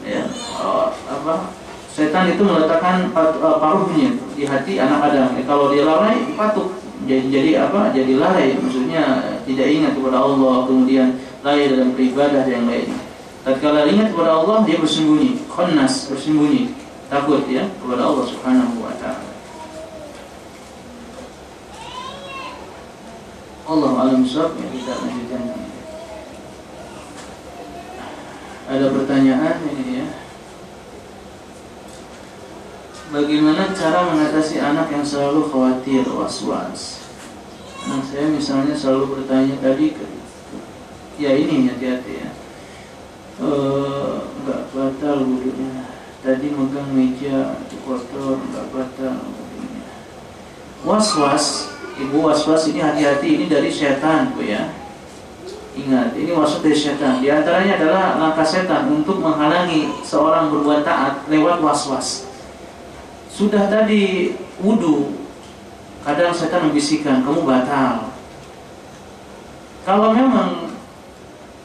[SPEAKER 1] Ya uh, apa setan itu meletakkan uh, paruhnya di hati anak Adam. Ya, kalau dia lalai patuk. Jadi, jadi apa jadi lalai. Maksudnya tidak ingat kepada Allah kemudian lalai dalam beribadah yang lainnya tatkala ingat kepada Allah dia bersembunyi. Khannas bersembunyi takut ya kepada Allah Subhanahu wa taala. Allah alam sahab yang kita lanjutkan ada pertanyaan ini ya. Bagaimana cara mengatasi anak yang selalu khawatir was-was? Anak saya misalnya selalu bertanya tadi ke, Ya ini hati-hati ya. Enggak e, batal wudhunya Tadi megang meja kotor enggak batal wudhunya Was-was Ibu was-was ini hati-hati Ini dari setan Bu ya Ingat, ini maksud dari setan. Di antaranya adalah langkah setan untuk menghalangi seorang berbuat taat lewat was-was. Sudah tadi wudhu, kadang setan membisikkan, kamu batal. Kalau memang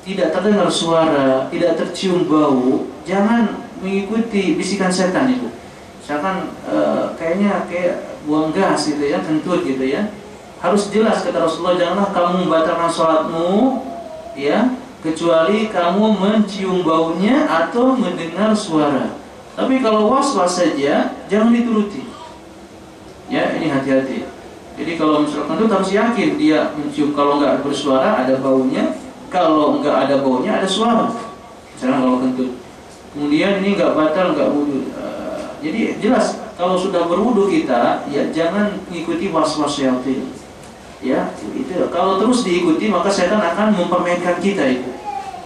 [SPEAKER 1] tidak terdengar suara, tidak tercium bau, jangan mengikuti bisikan setan itu. Misalkan e, kayaknya kayak buang gas gitu ya, kentut gitu ya. Harus jelas kata Rasulullah, janganlah kamu membatalkan sholatmu ya kecuali kamu mencium baunya atau mendengar suara. Tapi kalau was-was saja jangan dituruti. Ya, ini hati-hati. Jadi kalau misalkan itu harus yakin dia mencium kalau nggak bersuara ada baunya, kalau nggak ada baunya ada suara. Misalnya kalau kentut. Kemudian ini nggak batal nggak wudhu. Uh, jadi jelas kalau sudah berwudhu kita ya jangan mengikuti was-was syaitan ya itu. Kalau terus diikuti maka setan akan mempermainkan kita itu.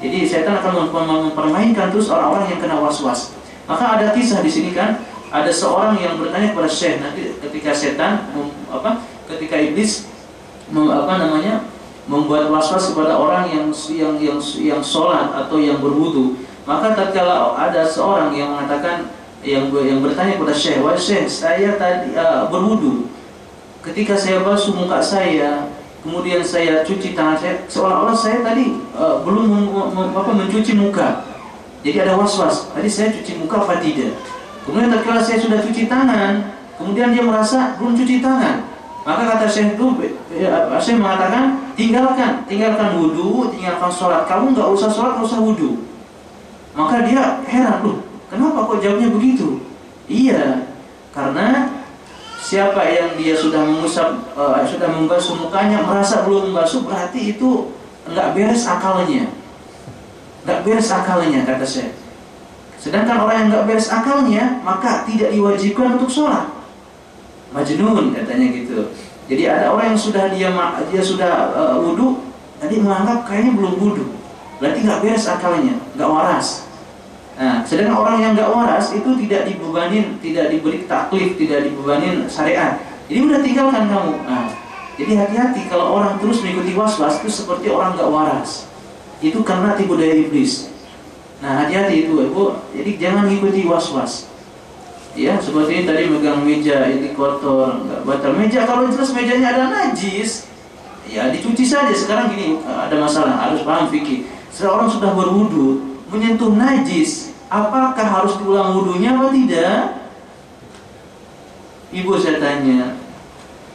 [SPEAKER 1] Jadi setan akan mempermainkan terus orang-orang yang kena was-was. Maka ada kisah di sini kan ada seorang yang bertanya kepada syekh. Nanti ketika setan apa ketika iblis mem, apa namanya membuat was-was kepada orang yang yang yang yang sholat atau yang berwudu maka tatkala ada seorang yang mengatakan yang yang bertanya kepada syekh wahai syekh saya tadi uh, berwudu ketika saya basuh muka saya, kemudian saya cuci tangan saya, seolah-olah saya tadi uh, belum apa, mencuci muka. Jadi ada was-was. Tadi saya cuci muka apa tidak? Kemudian tatkala saya sudah cuci tangan, kemudian dia merasa belum cuci tangan. Maka kata Syekh itu, ya, saya mengatakan tinggalkan, tinggalkan wudhu, tinggalkan sholat. Kamu nggak usah sholat, nggak usah wudhu. Maka dia heran, loh, kenapa kok jawabnya begitu? Iya, karena siapa yang dia sudah mengusap, uh, sudah membasuh mukanya, merasa belum membasuh, berarti itu nggak beres akalnya nggak beres akalnya kata saya. Sedangkan orang yang nggak beres akalnya maka tidak diwajibkan untuk sholat. Majnun katanya gitu. Jadi ada orang yang sudah dia dia sudah uh, wudhu, tadi menganggap kayaknya belum wudhu. Berarti nggak beres akalnya, nggak waras. Nah, sedangkan orang yang nggak waras itu tidak dibebanin, tidak diberi taklif, tidak dibebanin syariat. Jadi udah tinggalkan kamu. Nah, jadi hati-hati kalau orang terus mengikuti was-was itu seperti orang nggak waras itu karena tipu daya iblis. Nah hati-hati itu ibu. Jadi jangan ikuti was-was. Ya seperti tadi megang meja ini kotor, nggak batal meja. Kalau jelas mejanya ada najis, ya dicuci saja. Sekarang gini ada masalah harus paham fikih. Seorang sudah berwudu menyentuh najis, apakah harus diulang wudunya atau tidak? Ibu saya tanya,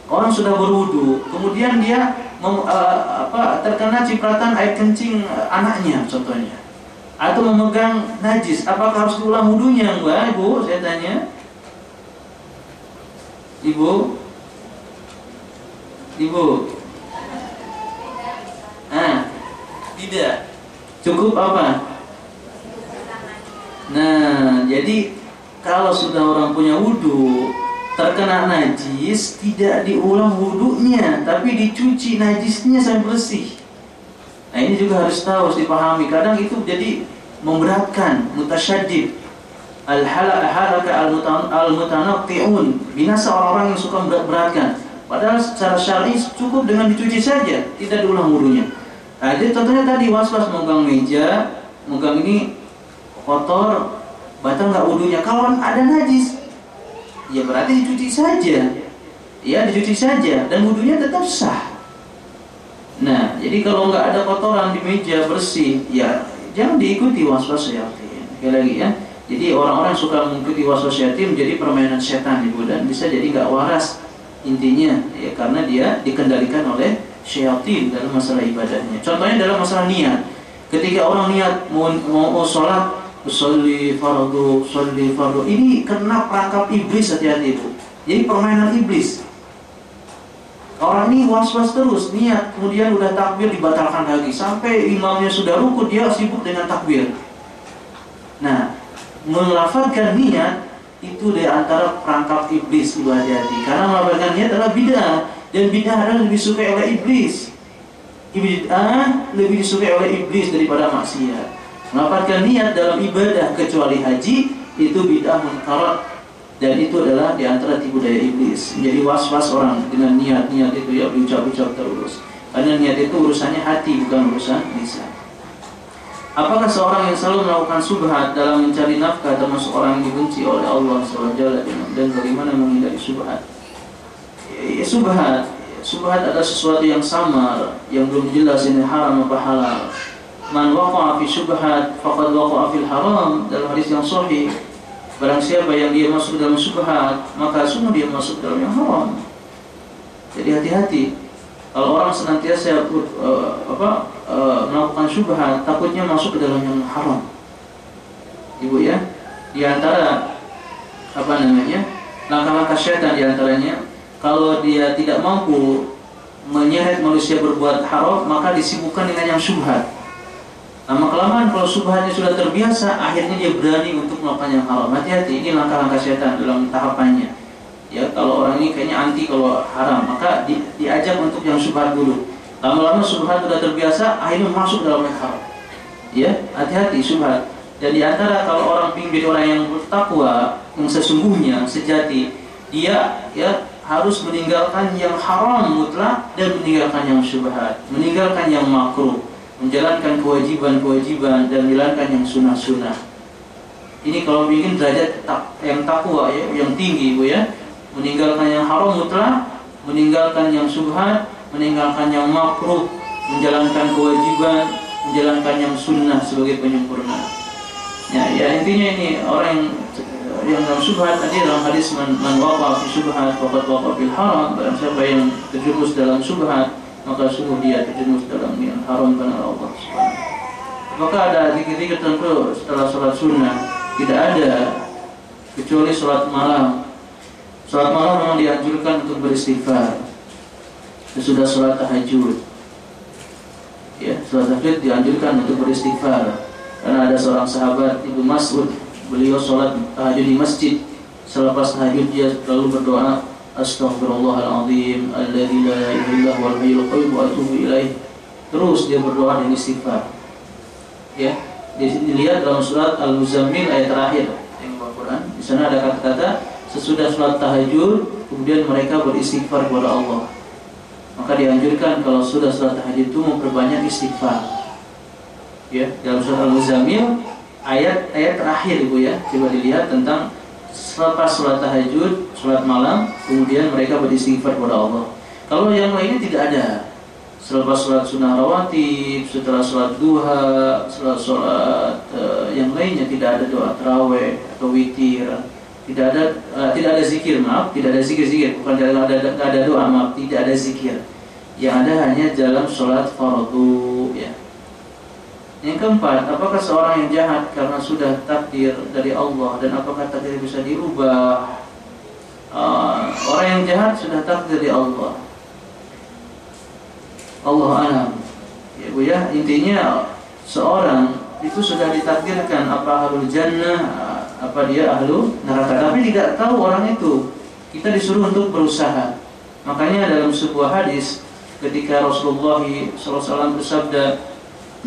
[SPEAKER 1] orang sudah berwudu, kemudian dia mem, uh, apa, terkena cipratan air kencing uh, anaknya contohnya. Atau memegang najis apakah harus diulang wudhunya enggak ibu saya tanya. Ibu? Ibu? Ah tidak cukup apa? Nah jadi kalau sudah orang punya wudhu terkena najis tidak diulang wudhunya tapi dicuci najisnya sampai bersih. Nah ini juga harus tahu harus dipahami. Kadang itu jadi memberatkan mutasyadid. Al halaka al mutanaqti'un binasa orang-orang yang suka berat-beratkan padahal secara syar'i cukup dengan dicuci saja tidak diulang wudhunya nah jadi contohnya tadi was-was megang meja megang ini kotor batal nggak wudhunya. Kalau ada najis ya berarti dicuci saja. Ya dicuci saja. Dan wudhunya tetap sah. Nah jadi kalau nggak ada kotoran di meja bersih ya jangan diikuti waswas syaitan sekali lagi ya. Jadi orang-orang suka mengikuti waswas syaitan menjadi permainan setan ibu dan bisa jadi nggak waras. Intinya ya karena dia dikendalikan oleh syaitan dalam masalah ibadahnya contohnya dalam masalah niat ketika orang niat mau mau, sholat Usolli fardu, usolli fardu. Ini kena perangkap iblis hati-hati itu. Jadi permainan iblis. Orang ini was-was terus, niat, kemudian udah takbir dibatalkan lagi. Sampai imamnya sudah rukun, dia sibuk dengan takbir. Nah, melafalkan niat itu di antara perangkap iblis ibu hati-hati. Karena melafalkan niat adalah bidah dan bidah lebih suka oleh iblis. Bidah lebih disukai oleh iblis daripada maksiat. Melafalkan niat dalam ibadah kecuali haji itu bid'ah munkarat dan itu adalah di antara tipu daya iblis. Menjadi was-was orang dengan niat-niat itu ya ucap-ucap terus. Karena niat itu urusannya hati bukan urusan lisan. Apakah seorang yang selalu melakukan subhat dalam mencari nafkah termasuk orang yang dibenci oleh Allah SWT dan bagaimana menghindari subhat? Ya, subhat, subhat adalah sesuatu yang samar, yang belum jelas ini haram apa halal. Man waqa'a fi syubhat faqad waqa'a fil haram. Dalam hadis yang sahih barang siapa yang dia masuk dalam syubhat maka sungguh dia masuk dalam yang haram. Jadi hati-hati. Kalau orang senantiasa uh, apa uh, melakukan syubhat takutnya masuk ke dalam yang haram. Ibu ya. Di antara apa namanya langkah-langkah syaitan di antaranya kalau dia tidak mampu menyeret manusia berbuat haram maka disibukkan dengan yang syubhat Lama kelamaan kalau subhannya sudah terbiasa, akhirnya dia berani untuk melakukan yang haram. Hati-hati, ini langkah-langkah setan dalam tahapannya. Ya, kalau orang ini kayaknya anti kalau haram, maka di, diajak untuk yang subhan dulu. Lama-lama subhan sudah terbiasa, akhirnya masuk dalam yang haram. Ya, hati-hati subhan. Dan di antara kalau orang ingin orang yang bertakwa, yang sesungguhnya, sejati, dia ya harus meninggalkan yang haram mutlak dan meninggalkan yang syubhat, meninggalkan yang makruh menjalankan kewajiban-kewajiban dan menjalankan yang sunnah-sunnah. Ini kalau bikin derajat yang takwa ya, yang tinggi Bu ya. Meninggalkan yang haram mutlak, meninggalkan yang subhat, meninggalkan yang makruh, menjalankan kewajiban, menjalankan yang sunnah sebagai penyempurna. Ya, ya intinya ini orang yang yang dalam subhat tadi dalam hadis man, man waqa fi subhat waqad waqa fil haram barang siapa yang terjerumus dalam subhat maka sungguh dia terjerumus dalam yang haram benar Allah Subhanahu maka ada zikir-zikir tentu setelah sholat sunnah? Tidak ada kecuali sholat malam. Sholat malam memang dianjurkan untuk beristighfar. Sesudah sholat tahajud. Ya sholat tahajud dianjurkan untuk beristighfar. Karena ada seorang sahabat Ibu Mas'ud beliau sholat tahajud di masjid selepas tahajud dia selalu berdoa Astaghfirullahaladzim Alladhi la ilaha wal hayyul qayyum wa atubu ilaih. Terus dia berdoa dan istighfar. Ya Dilihat dalam surat Al-Muzammil ayat terakhir Al-Quran Di sana ada kata-kata Sesudah sholat tahajud Kemudian mereka beristighfar kepada Allah. Maka dianjurkan kalau sudah sholat tahajud itu Memperbanyak istighfar. Ya Dalam surat Al-Muzammil ayat ayat terakhir ibu ya. Coba dilihat tentang selepas sholat tahajud sholat malam kemudian mereka beristighfar kepada Allah. Kalau yang lainnya tidak ada. Selepas sholat sunnah rawatib setelah sholat duha setelah sholat uh, yang lainnya tidak ada doa terawih atau witir. Tidak ada uh, tidak ada zikir maaf tidak ada zikir zikir bukan tidak ada tidak ada doa maaf tidak ada zikir. Yang ada hanya dalam sholat fardu ya yang keempat, apakah seorang yang jahat karena sudah takdir dari Allah dan apakah takdir bisa dirubah? Uh, orang yang jahat sudah takdir dari Allah. Allah alam. Ya Bu ya, intinya seorang itu sudah ditakdirkan apa ahlul jannah, apa dia ahlu neraka. Tapi tidak tahu orang itu. Kita disuruh untuk berusaha. Makanya dalam sebuah hadis ketika Rasulullah SAW bersabda,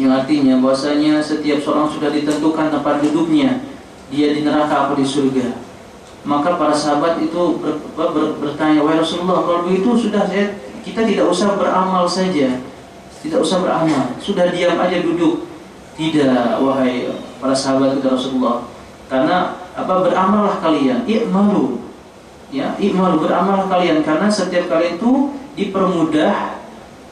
[SPEAKER 1] yang artinya bahwasanya setiap seorang sudah ditentukan tempat duduknya dia di neraka atau di surga. Maka para sahabat itu ber, ber, bertanya wahai Rasulullah kalau begitu sudah saya kita tidak usah beramal saja. Tidak usah beramal. Sudah diam aja duduk. Tidak wahai para sahabat kita Rasulullah. Karena apa beramallah kalian. I'malu. Ya i'malu beramallah kalian. Karena setiap kali itu dipermudah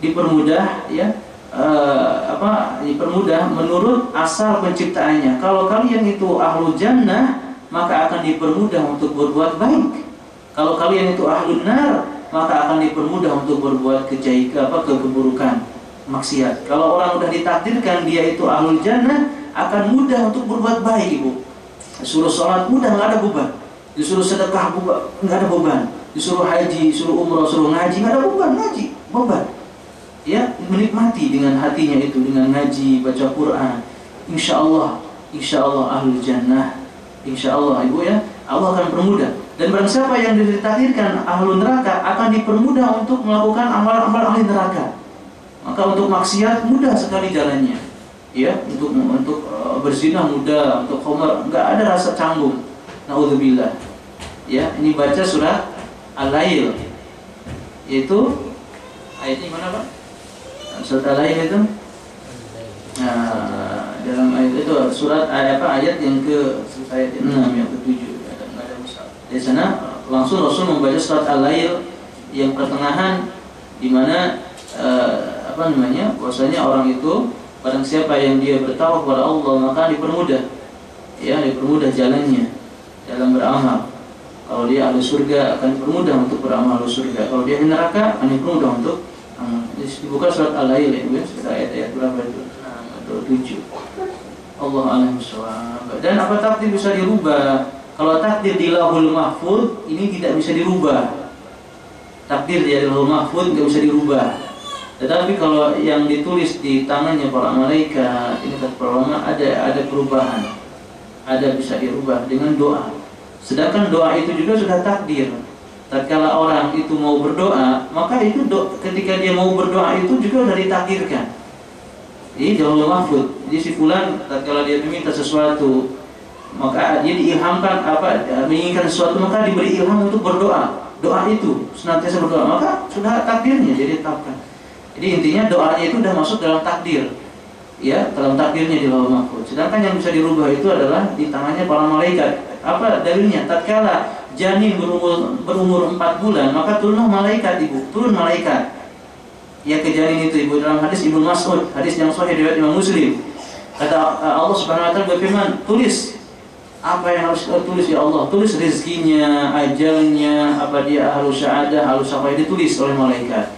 [SPEAKER 1] dipermudah ya uh, apa dipermudah menurut asal penciptaannya. Kalau kalian itu ahlu jannah, maka akan dipermudah untuk berbuat baik. Kalau kalian itu ahlu nar, maka akan dipermudah untuk berbuat kejaikan apa keburukan, maksiat. Kalau orang sudah ditakdirkan dia itu ahlu jannah, akan mudah untuk berbuat baik, Ibu. Disuruh sholat mudah nggak ada beban. Disuruh sedekah nggak ada beban. Disuruh haji, disuruh umroh, disuruh ngaji nggak ada beban ngaji, beban ya menikmati dengan hatinya itu dengan ngaji baca Quran. Insya Allah insya Allah ahlul jannah. Insya Allah ibu ya. Allah akan permudah. Dan barang siapa yang ditakdirkan ahlul neraka akan dipermudah untuk melakukan amal-amal ahli neraka. Maka untuk maksiat mudah sekali jalannya. Ya untuk untuk uh, berzina mudah untuk khomer nggak ada rasa canggung. Naudzubillah. Ya ini baca surat al-lail. Yaitu ayatnya mana pak surat lain itu? Nah, dalam ayat itu surat ayat apa ayat yang ke ayat 6 yang ketujuh. Ada di sana langsung Rasul membaca surat al-lail yang pertengahan di mana uh, apa namanya bahwasanya orang itu barang siapa yang dia bertawaf kepada Allah maka dipermudah. Ya dipermudah jalannya dalam beramal. Kalau dia ahli surga akan dipermudah untuk beramal di surga. Kalau dia di neraka akan dipermudah untuk dibuka surat Al-Lail ya, surat ayat-ayat berapa itu? 6 atau 7. Allah alam Dan apa takdir bisa dirubah? Kalau takdir di Lauhul Mahfud ini tidak bisa dirubah. Takdir di Lauhul Mahfud tidak bisa dirubah. Tetapi kalau yang ditulis di tangannya para malaikat ini ulama ada ada perubahan. Ada bisa dirubah dengan doa. Sedangkan doa itu juga sudah takdir tatkala orang itu mau berdoa, maka itu do, ketika dia mau berdoa itu juga sudah ditakdirkan. Ini jauh mahfud. Jadi si fulan tatkala dia meminta sesuatu, maka dia diilhamkan apa menginginkan sesuatu maka diberi ilham untuk berdoa. Doa itu senantiasa berdoa, maka sudah takdirnya jadi tetapkan. Jadi intinya doanya itu sudah masuk dalam takdir. Ya, dalam takdirnya di bawah mahfud. Sedangkan yang bisa dirubah itu adalah di tangannya para malaikat. Apa dalilnya? Tatkala janin berumur berumur 4 bulan, maka turunlah malaikat ibu, turun malaikat. Ya ke janin itu ibu. Dalam hadis Ibnu Mas'ud, hadis yang sahih riwayat Imam Muslim. Kata uh, Allah Subhanahu wa taala berfirman, tulis apa yang harus kau tulis ya Allah? Tulis rezekinya ajalnya apa dia harus syahadah harus apa? Ditulis oleh malaikat.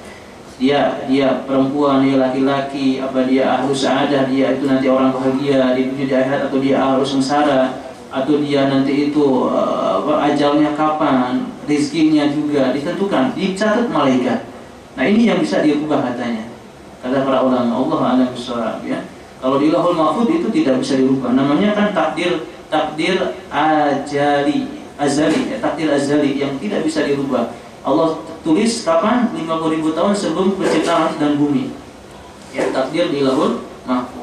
[SPEAKER 1] Dia dia perempuan dia laki-laki apa dia harus syahadah dia itu nanti orang bahagia di dunia di akhirat atau dia harus sengsara atau dia nanti itu uh, ajalnya kapan rezekinya juga ditentukan dicatat malaikat. Nah ini yang bisa diubah katanya. Kata para ulama Allah alam ya. Kalau di lahul mahfud itu tidak bisa dirubah. Namanya kan takdir takdir ajali azali ya, takdir azali yang tidak bisa dirubah. Allah tulis kapan? 50 ribu tahun sebelum penciptaan dan bumi. Ya takdir di lahul mahfud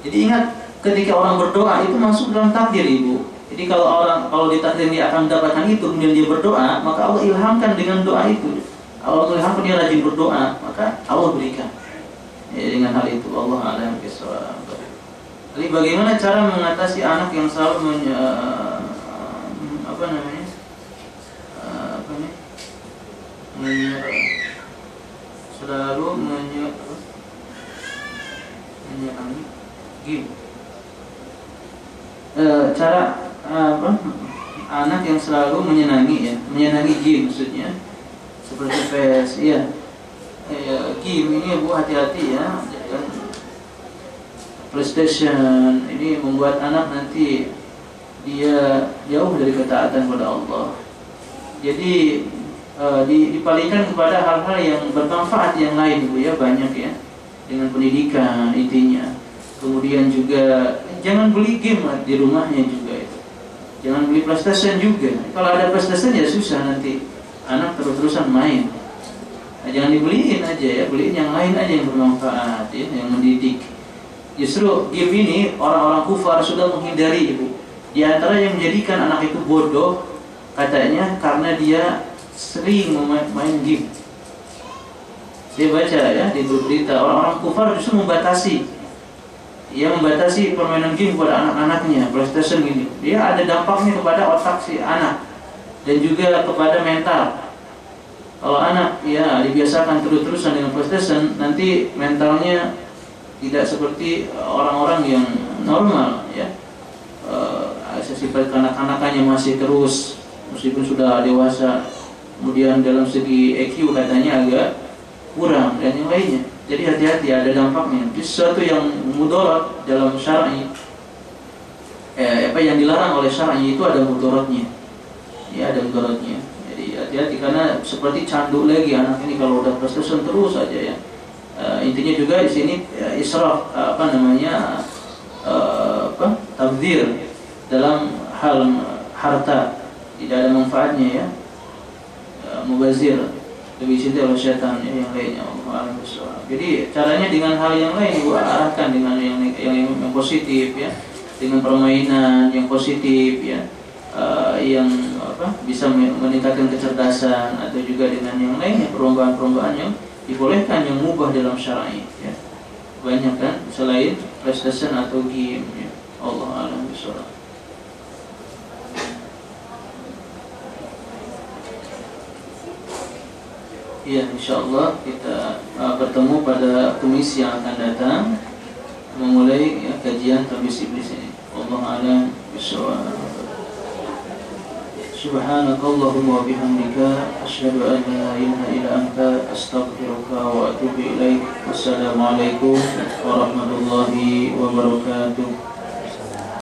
[SPEAKER 1] jadi ingat ketika orang berdoa itu masuk dalam takdir ibu. Jadi kalau orang kalau ditakdir dia akan mendapatkan itu kemudian dia berdoa maka Allah ilhamkan dengan doa itu. Allah ilhamkan dia rajin berdoa maka Allah berikan. Ya, dengan hal itu Allah alam bisawab jadi bagaimana cara mengatasi anak yang selalu menye, uh, apa namanya? Uh, apa nih menyerang selalu menyerang menyerang. Game uh, cara uh, apa anak yang selalu menyenangi ya menyenangi game maksudnya seperti PS iya eh, game ini bu hati-hati ya PlayStation ini membuat anak nanti dia jauh dari ketaatan kepada Allah. Jadi uh, dipalingkan kepada hal-hal yang bermanfaat yang lain, bu ya banyak ya dengan pendidikan intinya. Kemudian juga jangan beli game di rumahnya juga itu. Jangan beli PlayStation juga. Kalau ada PlayStation ya susah nanti anak terus-terusan main. Nah, jangan dibeliin aja ya, beliin yang lain aja yang bermanfaat ya, yang mendidik. Justru game ini orang-orang kufar sudah menghindari ibu. Di antara yang menjadikan anak itu bodoh katanya karena dia sering main, game. Saya baca ya di berita orang-orang kufar justru membatasi ia membatasi permainan game kepada anak-anaknya PlayStation ini. Dia ada dampaknya kepada otak si anak dan juga kepada mental. Kalau anak ya dibiasakan terus-terusan dengan PlayStation, nanti mentalnya tidak seperti eh, orang-orang yang normal ya uh, sifat kanak-kanakannya masih terus meskipun sudah dewasa kemudian dalam segi EQ katanya agak kurang dan yang lainnya jadi hati-hati ada dampaknya. Itu sesuatu yang mudarat dalam syar'i eh, apa yang dilarang oleh syar'i itu ada mudaratnya. Ya ada mudaratnya. Jadi hati-hati karena seperti candu lagi anak ini kalau udah prestasi terus saja ya. Uh, intinya juga di sini ya, israf uh, apa namanya uh, apa tabdir dalam hal harta. Tidak ada manfaatnya ya. Uh, mubazir lebih cinta oleh setan ya, yang lainnya Allah jadi caranya dengan hal yang lain gua arahkan dengan yang yang, yang positif ya dengan permainan yang positif ya uh, yang apa bisa meningkatkan kecerdasan atau juga dengan yang lainnya perlombaan-perlombaan yang dibolehkan yang mubah dalam syar'i ya. Banyak kan selain PlayStation atau game ya. Allah alam bisawab. Ya, insya Allah kita uh, bertemu pada kumis yang akan datang memulai ya, kajian tabis iblis ini. Allah alam bisawab. سبحانك اللهم وبحمدك أشهد أن لا إله إلا أنت أستغفرك وأتوب إليك والسلام عليكم ورحمة الله وبركاته